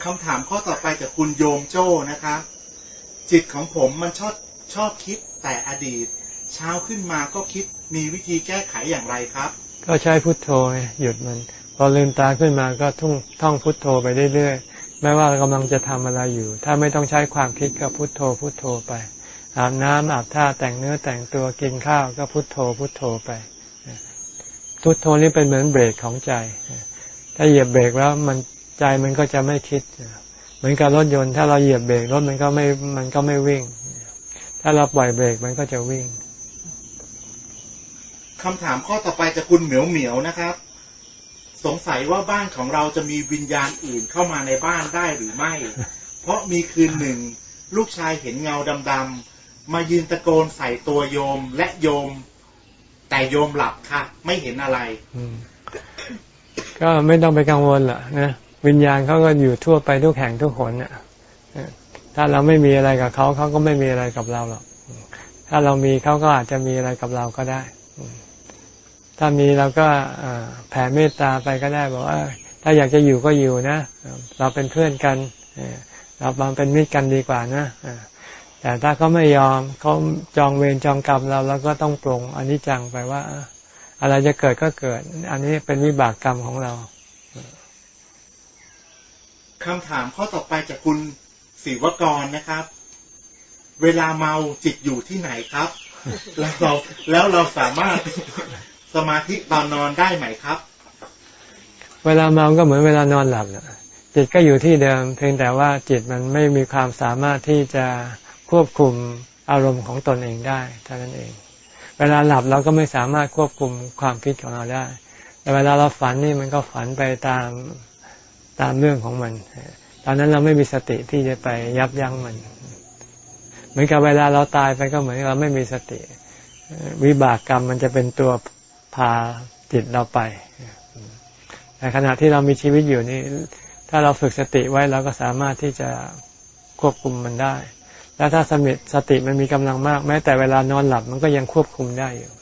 คำถามข้อต่อไปจากคุณโยมโจ้นะครับจิตของผมมันชอบชอบคิดแต่อดีต เช้าขึ้นมาก็คิดมีวิธีแก้ไขอย่างไรครับ ก็ใช้พุทโธหยุดมัน พอลืมตาขึ้นมาก็ท่องท่องพุทโธไปเรื่อยๆไม่ว่ากำลังจะทำอะไรอยู่ ถ้าไม่ต้องใช้ความคิดก็พุทโธพุทโธไป อาบน้ำอาบท่าแต่งเนื้อแต่งตัวกินข้าวก็พุทโธพุทโธไป พุทโธนี่เป็นเหมือนเบรกของใจ ถ้าเหยียบเบรกแล้วมันใจมันก็จะไม่คิด เหมือนกับรถยนต์ถ้าเราเหยียบเบรกรถมันก็ไม่มันก็ไม่วิ่ง ถ้าเราปล่อยเบรกมันก็จะวิ่งคำถามข้อต่อไปจากคุณเหมียวเหมียวนะครับ สงสัยว่าบ้านของเราจะมีวิญญาณอื่นเข้ามาในบ้านได้หรือไม่ เพราะมีคืนหนึ่ง ลูกชายเห็นเงาดำๆมายืนตะโกนใส่ตัวโยมและโยม แต่โยมหลับค่ะ ไม่เห็นอะไรก็ไม่ต้องไปกังวลล่ะนะวิญญาณเขาก็อยู่ทั่วไปทุกแห่งทุกคนเนี่ยถ้าเราไม่มีอะไรกับเขาเขาก็ไม่มีอะไรกับเราหรอกถ้าเรามีเขาก็อาจจะมีอะไรกับเราก็ได้ ถ้ามีเราก็แผ่เมตตาไปก็ได้บอกว่า ถ้าอยากจะอยู่ก็อยู่นะ เราเป็นเพื่อนกันเราบางเป็นมิตรกันดีกว่านะ แต่ถ้าเขาไม่ยอมเขาจองเวรจองกรรมเราเราก็ต้องปรงอันนี้จังไปว่า อะไรจะเกิดก็เกิด อันนี้เป็นวิบากกรรมของเราคำถามข้อต่อไปจากคุณศิวกรนะครับ เวลาเมาจิตอยู่ที่ไหนครับ แล้วเราแล้วเราสามารถสมาธิตอนนอนได้ไหมครับ เวลาเมาก็เหมือนเวลานอนหลับนะจิตก็อยู่ที่เดิม เพียงแต่ว่าจิตมันไม่มีความสามารถที่จะ ควบคุมอารมณ์ของตนเองได้เท่านั้นเอง เวลาหลับเราก็ไม่สามารถควบคุมความคิดของเราได้ แต่เวลาเราฝันนี่มันก็ฝันไปตามตามเรื่องของมัน ตอนนั้นเราไม่มีสติที่จะไปยับยั้งมัน เหมือนกับเวลาเราตายไปก็เหมือนเราไม่มีสติ วิบากกรรมมันจะเป็นตัวพาจิตเราไปแต่ขณะที่เรามีชีวิตอยู่นี่ ถ้าเราฝึกสติไว้เราก็สามารถที่จะควบคุมมันได้ แล้วถ้าสมิตสติมันมีกำลังมาก แม้แต่เวลานอนหลับมันก็ยังควบคุมได้อยู่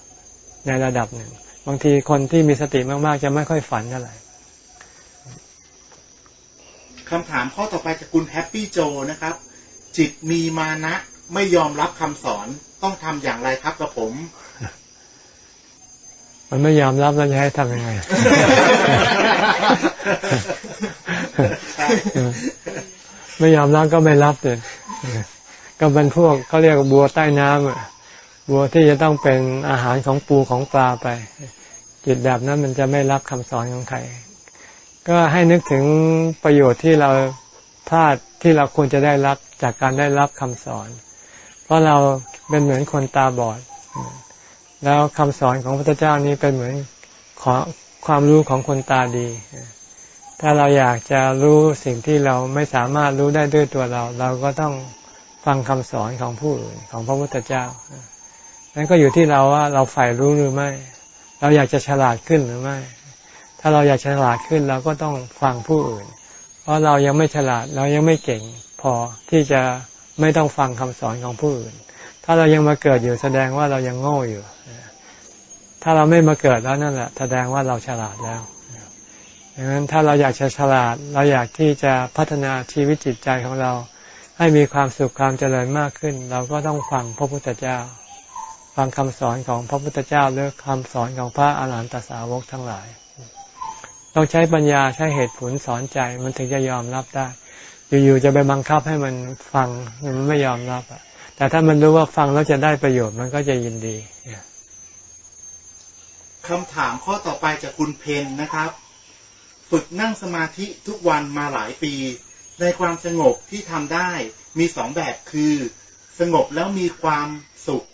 ในระดับหนึ่ง บางทีคนที่มีสติมากๆ จะไม่ค่อยฝันเท่าไหร่คำถามข้อต่อไปจากคุณแฮปปี้โจนะครับ จิตมีมานะไม่ยอมรับคำสอนต้องทำอย่างไรครับกับผม มันไม่ยอมรับแล้วจะให้ทำยังไงไม่ยอมรับก็ไม่รับเลย ก็เป็นพวกเขาเรียกบัวใต้น้ำอะบัวที่จะต้องเป็นอาหารของปูของปลาไป จิตแบบนั้นมันจะไม่รับคำสอนของใคร ก็ให้นึกถึงประโยชน์ที่เราพลาดที่เราควรจะได้รับจากการได้รับคำสอน เพราะเราเป็นเหมือนคนตาบอด แล้วคำสอนของพระเจ้านี้เป็นเหมือนขอความรู้ของคนตาดี ถ้าเราอยากจะรู้สิ่งที่เราไม่สามารถรู้ได้ด้วยตัวเรา เราก็ต้อง ฟังคำสอนของผู้อื่นของพระพุทธเจ้านั้นก็อยู่ที่เราว่าเราใฝ่รู้หรือไม่ เราอยากจะฉลาดขึ้นหรือไม่ ถ้าเราอยากฉลาดขึ้นเราก็ต้องฟังผู้อื่น เพราะเรายังไม่ฉลาดเรายังไม่เก่งพอที่จะไม่ต้องฟังคำสอนของผู้อื่น ถ้าเรายังมาเกิดอยู่แสดงว่าเรายังโง่อยู่ ถ้าเราไม่มาเกิดแล้วนั่นแหละแสดงว่าเราฉลาดแล้วดังนั้นถ้าเราอยากจะฉลาด เราอยากที่จะพัฒนาชีวิตจิตใจของเรา ให้มีความสุขความเจริญมากขึ้น เราก็ต้องฟังพระพุทธเจ้า ฟังคำสอนของพระพุทธเจ้าหรือคำสอนของพระอาหารหันตสาวกทั้งหลาย ต้องใช้ปัญญาใช้เหตุผลสอนใจมันถึงจะยอมรับได้ อยู่ๆจะไปบังคับให้มันฟังมันไม่ยอมรับอะแต่ถ้ามันรู้ว่าฟังแล้วจะได้ประโยชน์มันก็จะยินดีคำถามข้อต่อไปจากคุณเพนนะครับ ฝึกนั่งสมาธิทุกวันมาหลายปี ในความสงบที่ทำได้มีสองแบบคือ สงบแล้วมีความสุข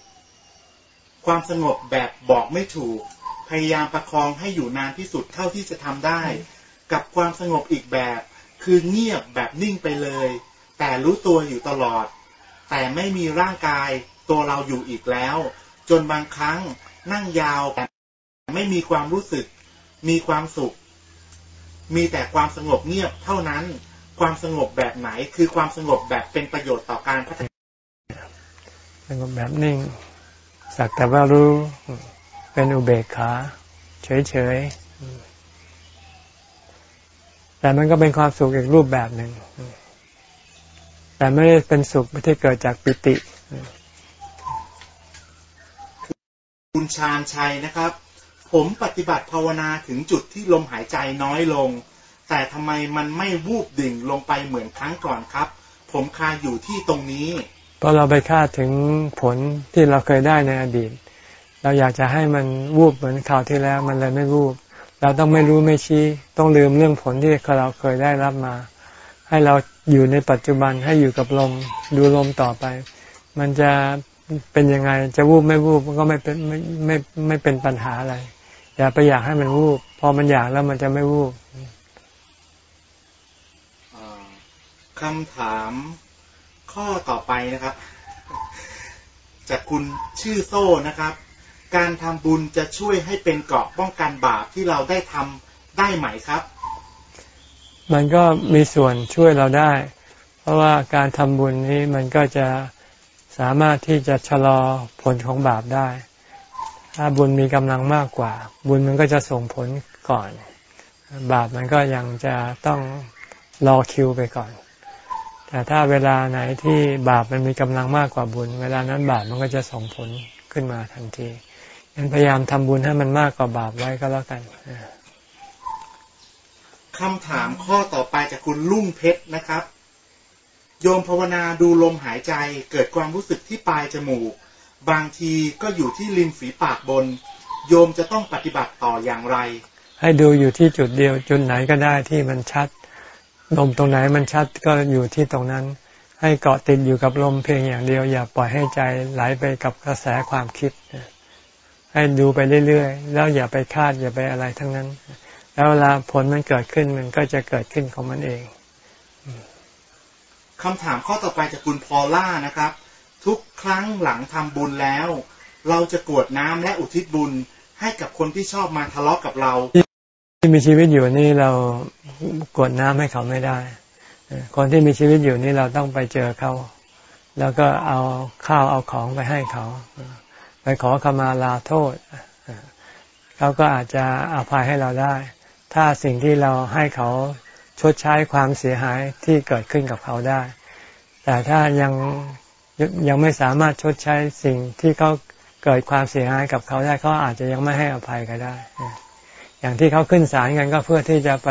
ความสงบแบบบอกไม่ถูก พยายามประคองให้อยู่นานที่สุดเท่าที่จะทำได้ กับความสงบอีกแบบ คือเงียบแบบนิ่งไปเลย แต่รู้ตัวอยู่ตลอด แต่ไม่มีร่างกายตัวเราอยู่อีกแล้ว จนบางครั้งนั่งยาวแต่ไม่มีความรู้สึก มีความสุข มีแต่ความสงบเงียบเท่านั้น ความสงบแบบไหน คือความสงบแบบเป็นประโยชน์ต่อการพัฒนาสงบแบบนิ่ง สักแต่ว่ารู้เป็นอุเบกขาเฉยๆแต่มันก็เป็นความสุขอีกรูปแบบหนึ่งแต่ไม่ได้เป็นสุขที่เกิดจากปิติ คุณชาญชัยนะครับ ผมปฏิบัติภาวนาถึงจุดที่ลมหายใจน้อยลง แต่ทำไมมันไม่วูบดิ่งลงไปเหมือนครั้งก่อนครับ ผมคาอยู่ที่ตรงนี้ เพราะเราไปคาดถึงผลที่เราเคยได้ในอดีต เราอยากจะให้มันวูบเหมือนคราวที่แล้ว มันเลยไม่วูบ เราต้องไม่รู้ไม่ชี้ ต้องลืมเรื่องผลที่เราเคยได้รับมา ให้เราอยู่ในปัจจุบันให้อยู่กับลมดูลมต่อไป มันจะเป็นยังไงจะวูบไม่วูบก็ไม่เป็นไม่ไม่ไม่เป็นปัญหาอะไร อย่าไปอยากให้มันวูบพอมันอยากแล้วมันจะไม่วูบ คำถามข้อต่อไปนะครับ จากคุณชื่อโซ่นะครับ การทำบุญจะช่วยให้เป็นเกราะป้องกันบาปที่เราได้ทำได้ไหมครับ มันก็มีส่วนช่วยเราได้ เพราะว่าการทำบุญนี้มันก็จะสามารถที่จะชะลอผลของบาปได้ ถ้าบุญมีกำลังมากกว่า บุญมันก็จะส่งผลก่อน บาปมันก็ยังจะต้องรอคิวไปก่อน แต่ถ้าเวลาไหนที่บาปมันมีกำลังมากกว่าบุญ เวลานั้นบาปมันก็จะส่งผลขึ้นมาทันทีพยายามทำบุญให้มันมากกว่าบาปไว้ก็แล้วกันคำถามข้อต่อไปจากคุณลุ่งเพชรนะครับ โยมภาวนาดูลมหายใจเกิดความรู้สึกที่ปลายจมูก บางทีก็อยู่ที่ริมฝีปากบน โยมจะต้องปฏิบัติต่ออย่างไร ให้ดูอยู่ที่จุดเดียวจุดไหนก็ได้ที่มันชัด ลมตรงไหนมันชัดก็อยู่ที่ตรงนั้น ให้เกาะติดอยู่กับลมเพียงอย่างเดียว อย่าปล่อยให้ใจไหลไปกับกระแสความคิด ให้ดูไปเรื่อยๆ แล้วอย่าไปคาดอย่าไปอะไรทั้งนั้น แล้วเวลาผลมันเกิดขึ้นมันก็จะเกิดขึ้นของมันเองคำถามข้อต่อไปจากคุณพอล่านะครับ ทุกครั้งหลังทำบุญแล้ว เราจะกวดน้ำและอุทิศบุญให้กับคนที่ชอบมาทะเลาะกับเรา ที่มีชีวิตอยู่นี่เรากดน้ำให้เขาไม่ได้ คนที่มีชีวิตอยู่นี่เราต้องไปเจอเขา แล้วก็เอาข้าวเอาของไปให้เขา ไปขอขมาลาโทษ เขาก็อาจจะอภัยให้เราได้ ถ้าสิ่งที่เราให้เขาชดใช้ความเสียหายที่เกิดขึ้นกับเขาได้ แต่ถ้ายังยังไม่สามารถชดใช้สิ่งที่เขาเกิดความเสียหายกับเขาได้เขาอาจจะยังไม่ให้อภัยก็ได้ อย่างที่เขาขึ้นศาลกันก็เพื่อที่จะไป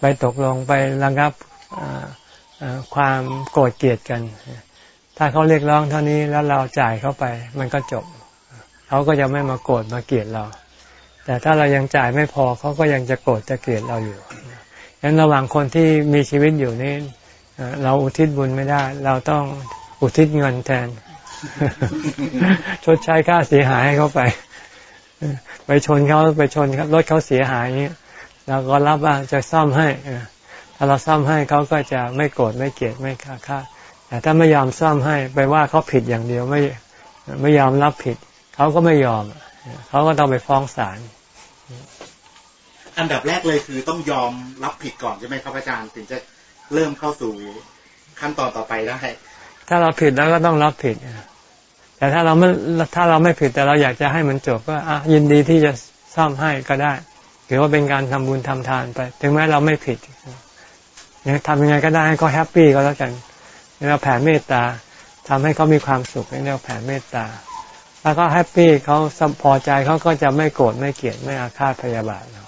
ไปตกลงไประงับความโกรธเกลียดกัน ถ้าเขาเรียกร้องเท่านี้แล้วเราจ่ายเข้าไป มันก็จบ เขาก็จะไม่มาโกรธมาเกลียดเรา แต่ถ้าเรายังจ่ายไม่พอเขาก็ยังจะโกรธจะเกลียดเราอยู่ดังนั้นระหว่างคนที่มีชีวิตอยู่นี่เราอุทิศบุญไม่ได้ เราต้องอุทิศเงินแทน ชดใช้ค่าเสียหายให้เขาไป ไปชนเขาไปชนรถเขาเสียหายนี้เราก็รับว่าจะซ่อมให้ถ้าเราซ่อมให้เขาก็จะไม่โกรธไม่เกลียดไม่ค่าค่าแต่ถ้าไม่ยอมซ่อมให้ไปว่าเขาผิดอย่างเดียวไม่ไม่ยอมรับผิด เขาก็ไม่ยอม เขาก็ต้องไปฟ้องศาลอันดับแรกเลยคือต้องยอมรับผิดก่อนใช่ไหมครับอาจารย์ถึงจะเริ่มเข้าสู่ขั้นตอนต่อไปได้ ถ้าเราผิดแล้วก็ต้องรับผิด แต่ถ้าเราไม่ถ้าเราไม่ผิดแต่เราอยากจะให้มันจบก็อะยินดีที่จะซ่อมให้ก็ได้ถือว่าเป็นการทำบุญทำทานไป ถึงแม้เราไม่ผิดเนี่ยทำยังไงก็ได้ให้เขา happy ก็แล้วกันเราแผ่เมตตาทำให้เขามีความสุขเรียกแผ่เมตตาแล้วก็ happy เขาพอใจเขาก็จะไม่โกรธไม่เกลียดไม่อาฆาตพยาบาทเรา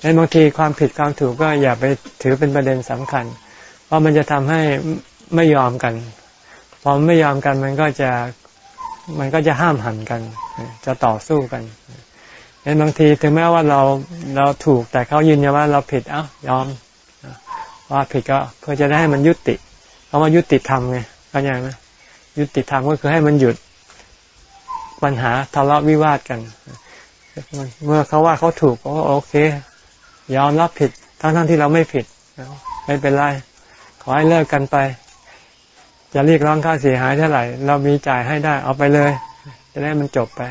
ในบางทีความผิดความถูกก็อย่าไปถือเป็นประเด็นสำคัญ เพราะมันจะทำให้ไม่ยอมกัน พอไม่ยอมกันมันก็จะมันก็จะห้ามหันกัน จะต่อสู้กันเห็นบางทีถึงแม้ว่าเราเราถูกแต่เขายืนยันว่าเราผิดเอ้ายอมว่าผิดก็เพื่อจะได้ให้มันยุติเพราะว่ายุติธรรมไงเข้าใจไหมยุติธรรมก็คือให้มันหยุดปัญหาทะเลาะวิวาทกัน เมื่อเขาว่าเขาถูกก็โอเค ยอมรับผิดทั้งทั้งที่เราไม่ผิดไม่เป็นไรขอให้เลิกกันไป จะเรียกร้องค่าเสียหายเท่าไหร่ เรามีจ่ายให้ได้เอาไปเลย จะได้มันจบไป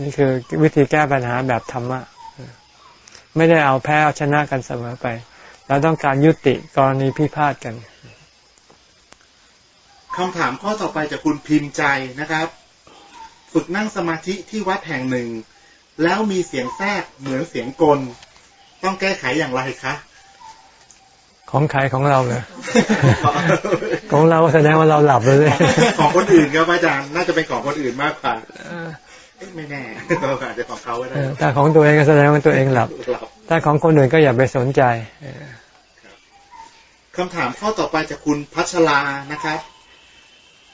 นี่คือวิธีแก้ปัญหาแบบธรรมะไม่ได้เอาแพ้เอาชนะกันเสมอไป เราต้องการยุติกรณีพิพาทกันคำถามข้อต่อไปจากคุณพิมพ์ใจนะครับ ฝึกนั่งสมาธิที่วัดแห่งหนึ่ง แล้วมีเสียงแทรกเหมือนเสียงกล ต้องแก้ไขอย่างไรคะ ของใครของเราเลยของเราแสดงว่าเราหลับเลย ของคนอื่นครับอาจารย์น่าจะเป็นของคนอื่นมากกว่าไม่แน่อาจจะของเขาก็ได้ถ้าของตัวเองก็แสดงว่าตัวเองหลับถ้าของคนอื่นก็อย่าไปสนใจคำถามข้อต่อไปจากคุณพัชรานะครับ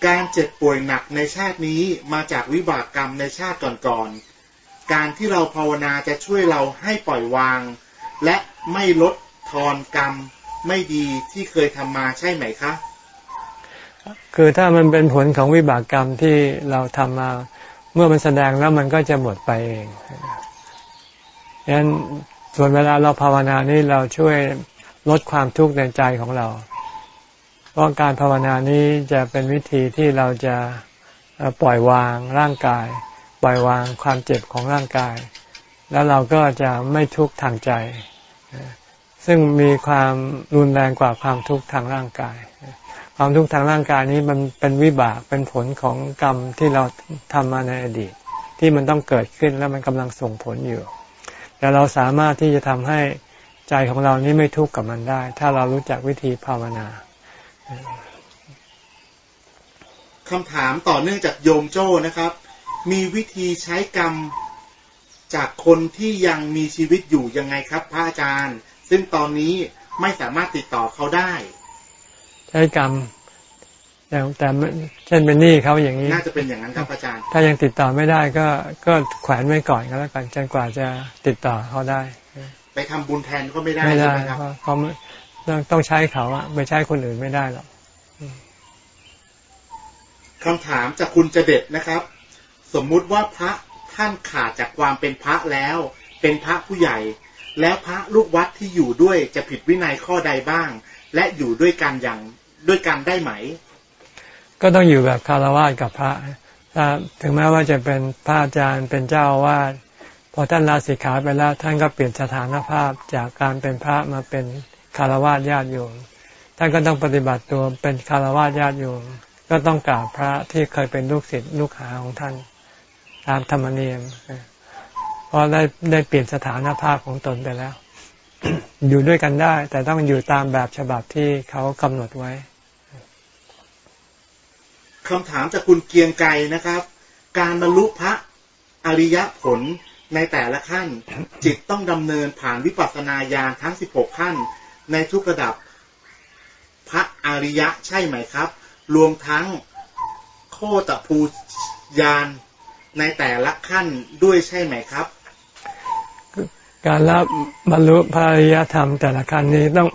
การเจ็บป่วยหนักในชาตินี้มาจากวิบากกรรมในชาติก่อนๆการที่เราภาวนาจะช่วยเราให้ปล่อยวาง และไม่ลดทอนกรรม ไม่ดีที่เคยทำมาใช่ไหมคะ คือถ้ามันเป็นผลของวิบากกรรมที่เราทำมา เมื่อมันแสดงแล้วมันก็จะหมดไปเองดังนั้นส่วนเวลาเราภาวนานี้เราช่วยลดความทุกข์ในใจของเรา เพราะการภาวนานี้จะเป็นวิธีที่เราจะปล่อยวางร่างกาย ปล่อยวางความเจ็บของร่างกาย แล้วเราก็จะไม่ทุกข์ทางใจ ซึ่งมีความรุนแรงกว่าความทุกข์ทางร่างกาย ความทุกข์ทางร่างกายนี้มันเป็นวิบากเป็นผลของกรรมที่เราทำมาในอดีต ที่มันต้องเกิดขึ้นแล้วมันกำลังส่งผลอยู่ แต่เราสามารถที่จะทำให้ใจของเรานี้ไม่ทุกข์กับมันได้ ถ้าเรารู้จักวิธีภาวนาคำถามต่อเนื่องจากโยมโจ้นะครับ มีวิธีใช้กรรมจากคนที่ยังมีชีวิตอยู่ยังไงครับ พระอาจารย์ ซึ่งตอนนี้ไม่สามารถติดต่อเขาได้ ใช้กรรมแต่แต่เช่นเป็นหนี้เขาอย่างนี้น่าจะเป็นอย่างนั้นครับอาจารย์ ถ้ายังติดต่อไม่ได้ก็ก็แขวนไว้ก่อนก็แล้วกันจนกว่าจะติดต่อเขาได้ ไปทำบุญแทนก็ไม่ได้ไม่ได้เขาต้องใช้เขาอะไม่ใช้คนอื่นไม่ได้หรอกคำถามจากคุณจะเด็ดนะครับ สมมุติว่าพระท่านขาดจากความเป็นพระแล้ว เป็นพระผู้ใหญ่ แล้วพระลูกวัดที่อยู่ด้วยจะผิดวินัยข้อใดบ้าง และอยู่ด้วยกันอย่างด้วยกันได้ไหม ก็ต้องอยู่แบบคารวะกับพระถ้าถึงแม้ว่าจะเป็นพระอาจารย์เป็นเจ้าวาดพอท่านลาสิกขาไปแล้วท่านก็เปลี่ยนสถานภาพจากการเป็นพระมาเป็นคารวะญาติโยมท่านก็ต้องปฏิบัติตัวเป็นคารวะญาติโยมก็ต้องกราบพระที่เคยเป็นลูกศิษย์ลูกหาของท่านตามธรรมเนียม เพราะได้ได้เปลี่ยนสถานภาพของตนไปแล้ว อยู่ด้วยกันได้ แต่ต้องอยู่ตามแบบฉบับที่เขากำหนดไว้คำถามจากคุณเกียงไกรนะครับ การบรรลุพระอริยผลในแต่ละขั้น จิตต้องดำเนินผ่านวิปัสสนาญาณทั้งสิบหกขั้น ในทุกระดับพระอริยะใช่ไหมครับ รวมทั้งโคตภูญาณในแต่ละขั้นด้วยใช่ไหมครับ การรับบรรลุพระอริยธรรมแต่ละขั้นนี้ต้อง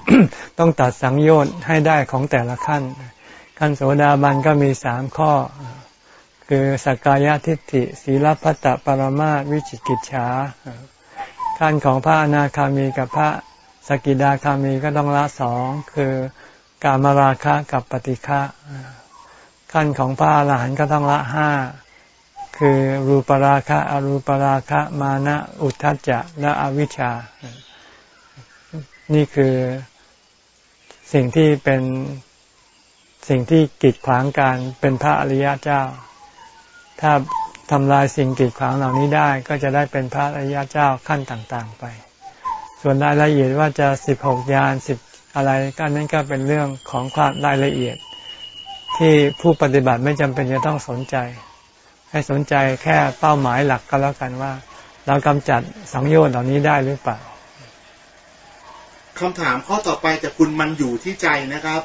ต้องตัดสังโยชน์ให้ได้ของแต่ละขั้น ขั้นโสดาบันก็มีสามข้อ คือสกกายทิฏฐิ ศีลพัตตปรมาวิจิกิจฉาขั้นของพระอนาคามีกับพระสกิดาคามีก็ต้องละสองคือกามราคะกับปฏิฆะขั้นของพระอรหันต์ก็ต้องละห้า คือรูปราคะอรูปราคะมานะอุทธัจจะและอวิชชา นี่คือสิ่งที่เป็นสิ่งที่กีดขวางการเป็นพระอริยเจ้า ถ้าทำลายสิ่งกีดขวางเหล่านี้ได้ก็จะได้เป็นพระอริยเจ้าขั้นต่าง ๆ ไป ส่วนรายละเอียดว่าจะสิบหกยานสิบอะไรก็นั้นก็เป็นเรื่องของความรายละเอียด ที่ผู้ปฏิบัติไม่จำเป็นจะต้องสนใจ ให้สนใจแค่เป้าหมายหลักก็แล้วกันว่า เรากำจัดสังโยชน์เหล่านี้ได้หรือเปล่าคำถามข้อต่อไปจากคุณมันอยู่ที่ใจนะครับ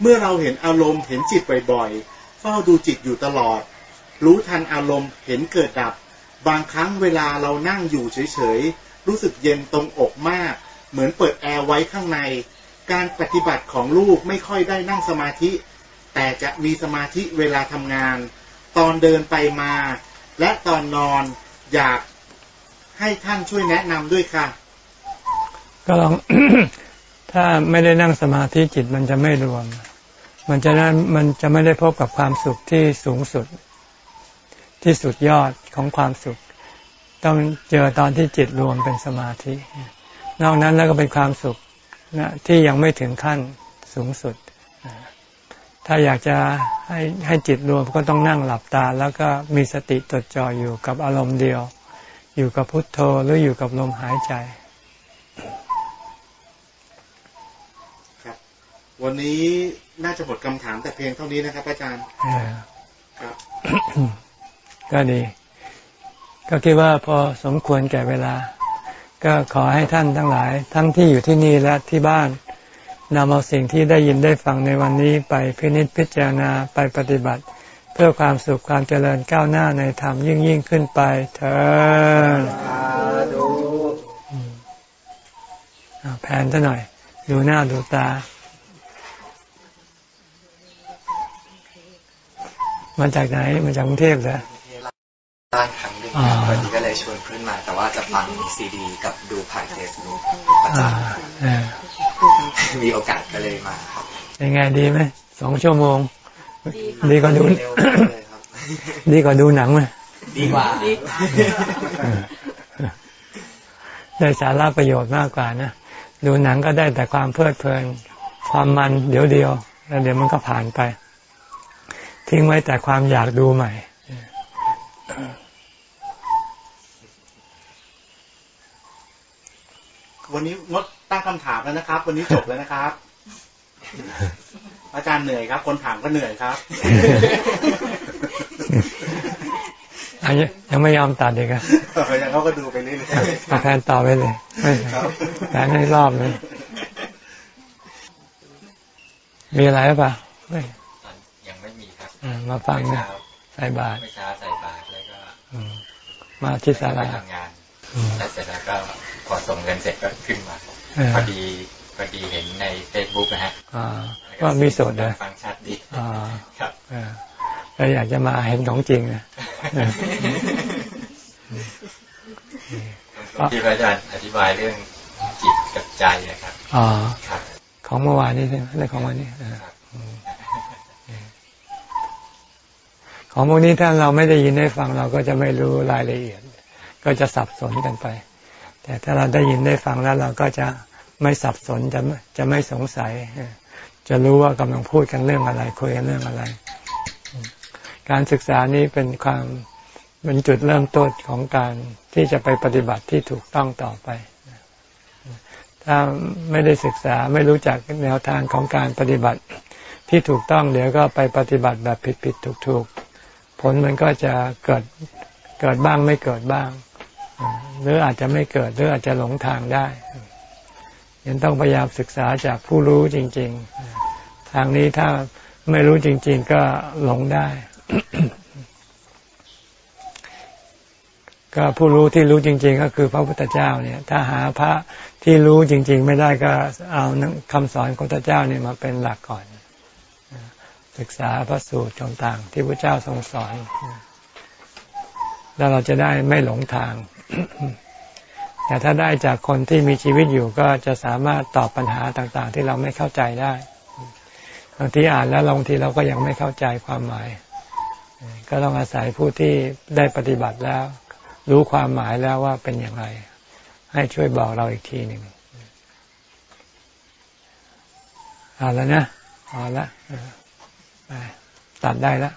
เมื่อเราเห็นอารมณ์เห็นจิตบ่อยๆเฝ้าดูจิตอยู่ตลอด รู้ทันอารมณ์เห็นเกิดดับ บางครั้งเวลาเรานั่งอยู่เฉยๆรู้สึกเย็นตรงอกมาก เหมือนเปิดแอร์ไว้ข้างใน การปฏิบัติของลูกไม่ค่อยได้นั่งสมาธิ แต่จะมีสมาธิเวลาทำงาน ตอนเดินไปมา และตอนนอนอยากให้ท่านช่วยแนะนำด้วยค่ะ ก็ลองถ้าไม่ได้นั่งสมาธิจิตมันจะไม่รวม มันจะนั้นมันจะไม่ได้พบกับความสุขที่สูงสุด ที่สุดยอดของความสุข ต้องเจอตอนที่จิตรวมเป็นสมาธิ นอกนั้นแล้วก็เป็นความสุขนะที่ยังไม่ถึงขั้นสูงสุด ถ้าอยากจะ ให้ให้จิตรวมก็ต้องนั่งหลับตา แล้วก็มีสติจดจ่ออยู่กับอารมณ์เดียว อยู่กับพุทโธหรืออยู่กับลมหายใจวันนี้น่าจะหมดคำถามแต่เพียงเท่านี้นะครับ อาจารย์ครับก็ดี ก็คิดว่าพอสมควรแก่เวลา ก็ขอให้ท่านทั้งหลาย ทั้งที่อยู่ที่นี่และที่บ้าน นำเอาสิ่งที่ได้ยินได้ฟังในวันนี้ไปพินิจพิจารณาไปปฏิบัติ เพื่อความสุขความเจริญก้าวหน้าในธรรมยิ่งยิ่งขึ้นไปเถิดแผนซะหน่อย ดูหน้าดูตา มาจากไหน มาจากกรุงเทพเหรอ บ้านครั้งหนึ่งวันนี้ก็เลยชวนเพื่อนมา แต่ว่าจะฟังซีดี กับดูผ่านเฟซบุ๊กประจำมีโอกาสก็เลยมาครับยังไงดีไหมสองชั่วโมง ดีกว่าดูดีกว่าดูหนังไหมดีกว่าได้สาระประโยชน์มากกว่านะดูหนังก็ได้แต่ความเพลิดเพลิน ความมันเดี๋ยวเดียวแล้วเดี๋ยวมันก็ผ่านไป ทิ้งไว้แต่ความอยากดูใหม่ วันนี้งดตั้งคำถามแล้วนะครับ วันนี้จบแล้วนะครับ อาจารย์เหนื่อยครับ คนถามก็เหนื่อยครับอันนี้ยังไม่ยอมตัดเลยครับยังเขาก็ดูไปเรื่อยๆแทนต่อไปเลยแทนให้รอบเลย มีอะไรหรือเปล่ามาฟังนะใส่บาตรไม่ช้าใส่บาตรแล้วก็มาที่ศาลาทำงานแล้วเสร็จแล้วก็พ อส่งเงินเสร็จก็ขึ้นมาพอดีพอดีเห็นในเฟซบุ๊กนะฮะว่ามีสดเลยฟังชัดดีครับแล้วอยากจะมาเห็นของจริงนะที่พระอาจารย์อธิบายเรื่องจิตกับใจนะครับอ๋อของเมื่อวานนี้ใช่ไหมเรื่องของวันนี้ของพวกนี้ถ้าเราไม่ได้ยินได้ฟังเราก็จะไม่รู้รายละเอียด ก็จะสับสนกันไป แต่ถ้าเราได้ยินได้ฟังแล้วเราก็จะไม่สับสนจะจะไม่สงสัย จะรู้ว่ากำลังพูดกันเรื่องอะไร คุยกันเรื่องอะไร การศึกษานี้เป็นความเป็นจุดเริ่มต้นของการที่จะไปปฏิบัติที่ถูกต้องต่อไป ถ้าไม่ได้ศึกษาไม่รู้จักแนวทางของการปฏิบัติที่ถูกต้องเดี๋ยวก็ไปปฏิบัติแบบผิดๆถูกๆผลมันก็จะเกิดเกิดบ้างไม่เกิดบ้าง หรืออาจจะไม่เกิดหรืออาจจะหลงทางได้ยังต้องพยายามศึกษาจากผู้รู้จริง ๆ ทางนี้ถ้าไม่รู้จริง ๆ ก็หลงได้ ก็ผู้รู้ที่รู้จริง ๆ ก็คือพระพุทธเจ้าเนี่ย ถ้าหาพระที่รู้จริง ๆ ไม่ได้ก็เอาคำสอนของพระเจ้าเนี่ยมาเป็นหลักก่อน ศึกษาพระสูตรต่างๆที่พระเจ้าทรงสอน แล้วเราจะได้ไม่หลงทาง แต่ถ้าได้จากคนที่มีชีวิตอยู่ก็จะสามารถตอบปัญหาต่างๆ ที่เราไม่เข้าใจได้บางทีอ่านแล้วบางทีเราก็ยังไม่เข้าใจความหมาย ก็ต้องอาศัยผู้ที่ได้ปฏิบัติแล้ว รู้ความหมายแล้วว่าเป็นอย่างไร ให้ช่วยบอกเราอีกทีหนึ่งเอาแล้วนะเอาละไปตัดได้แล้ว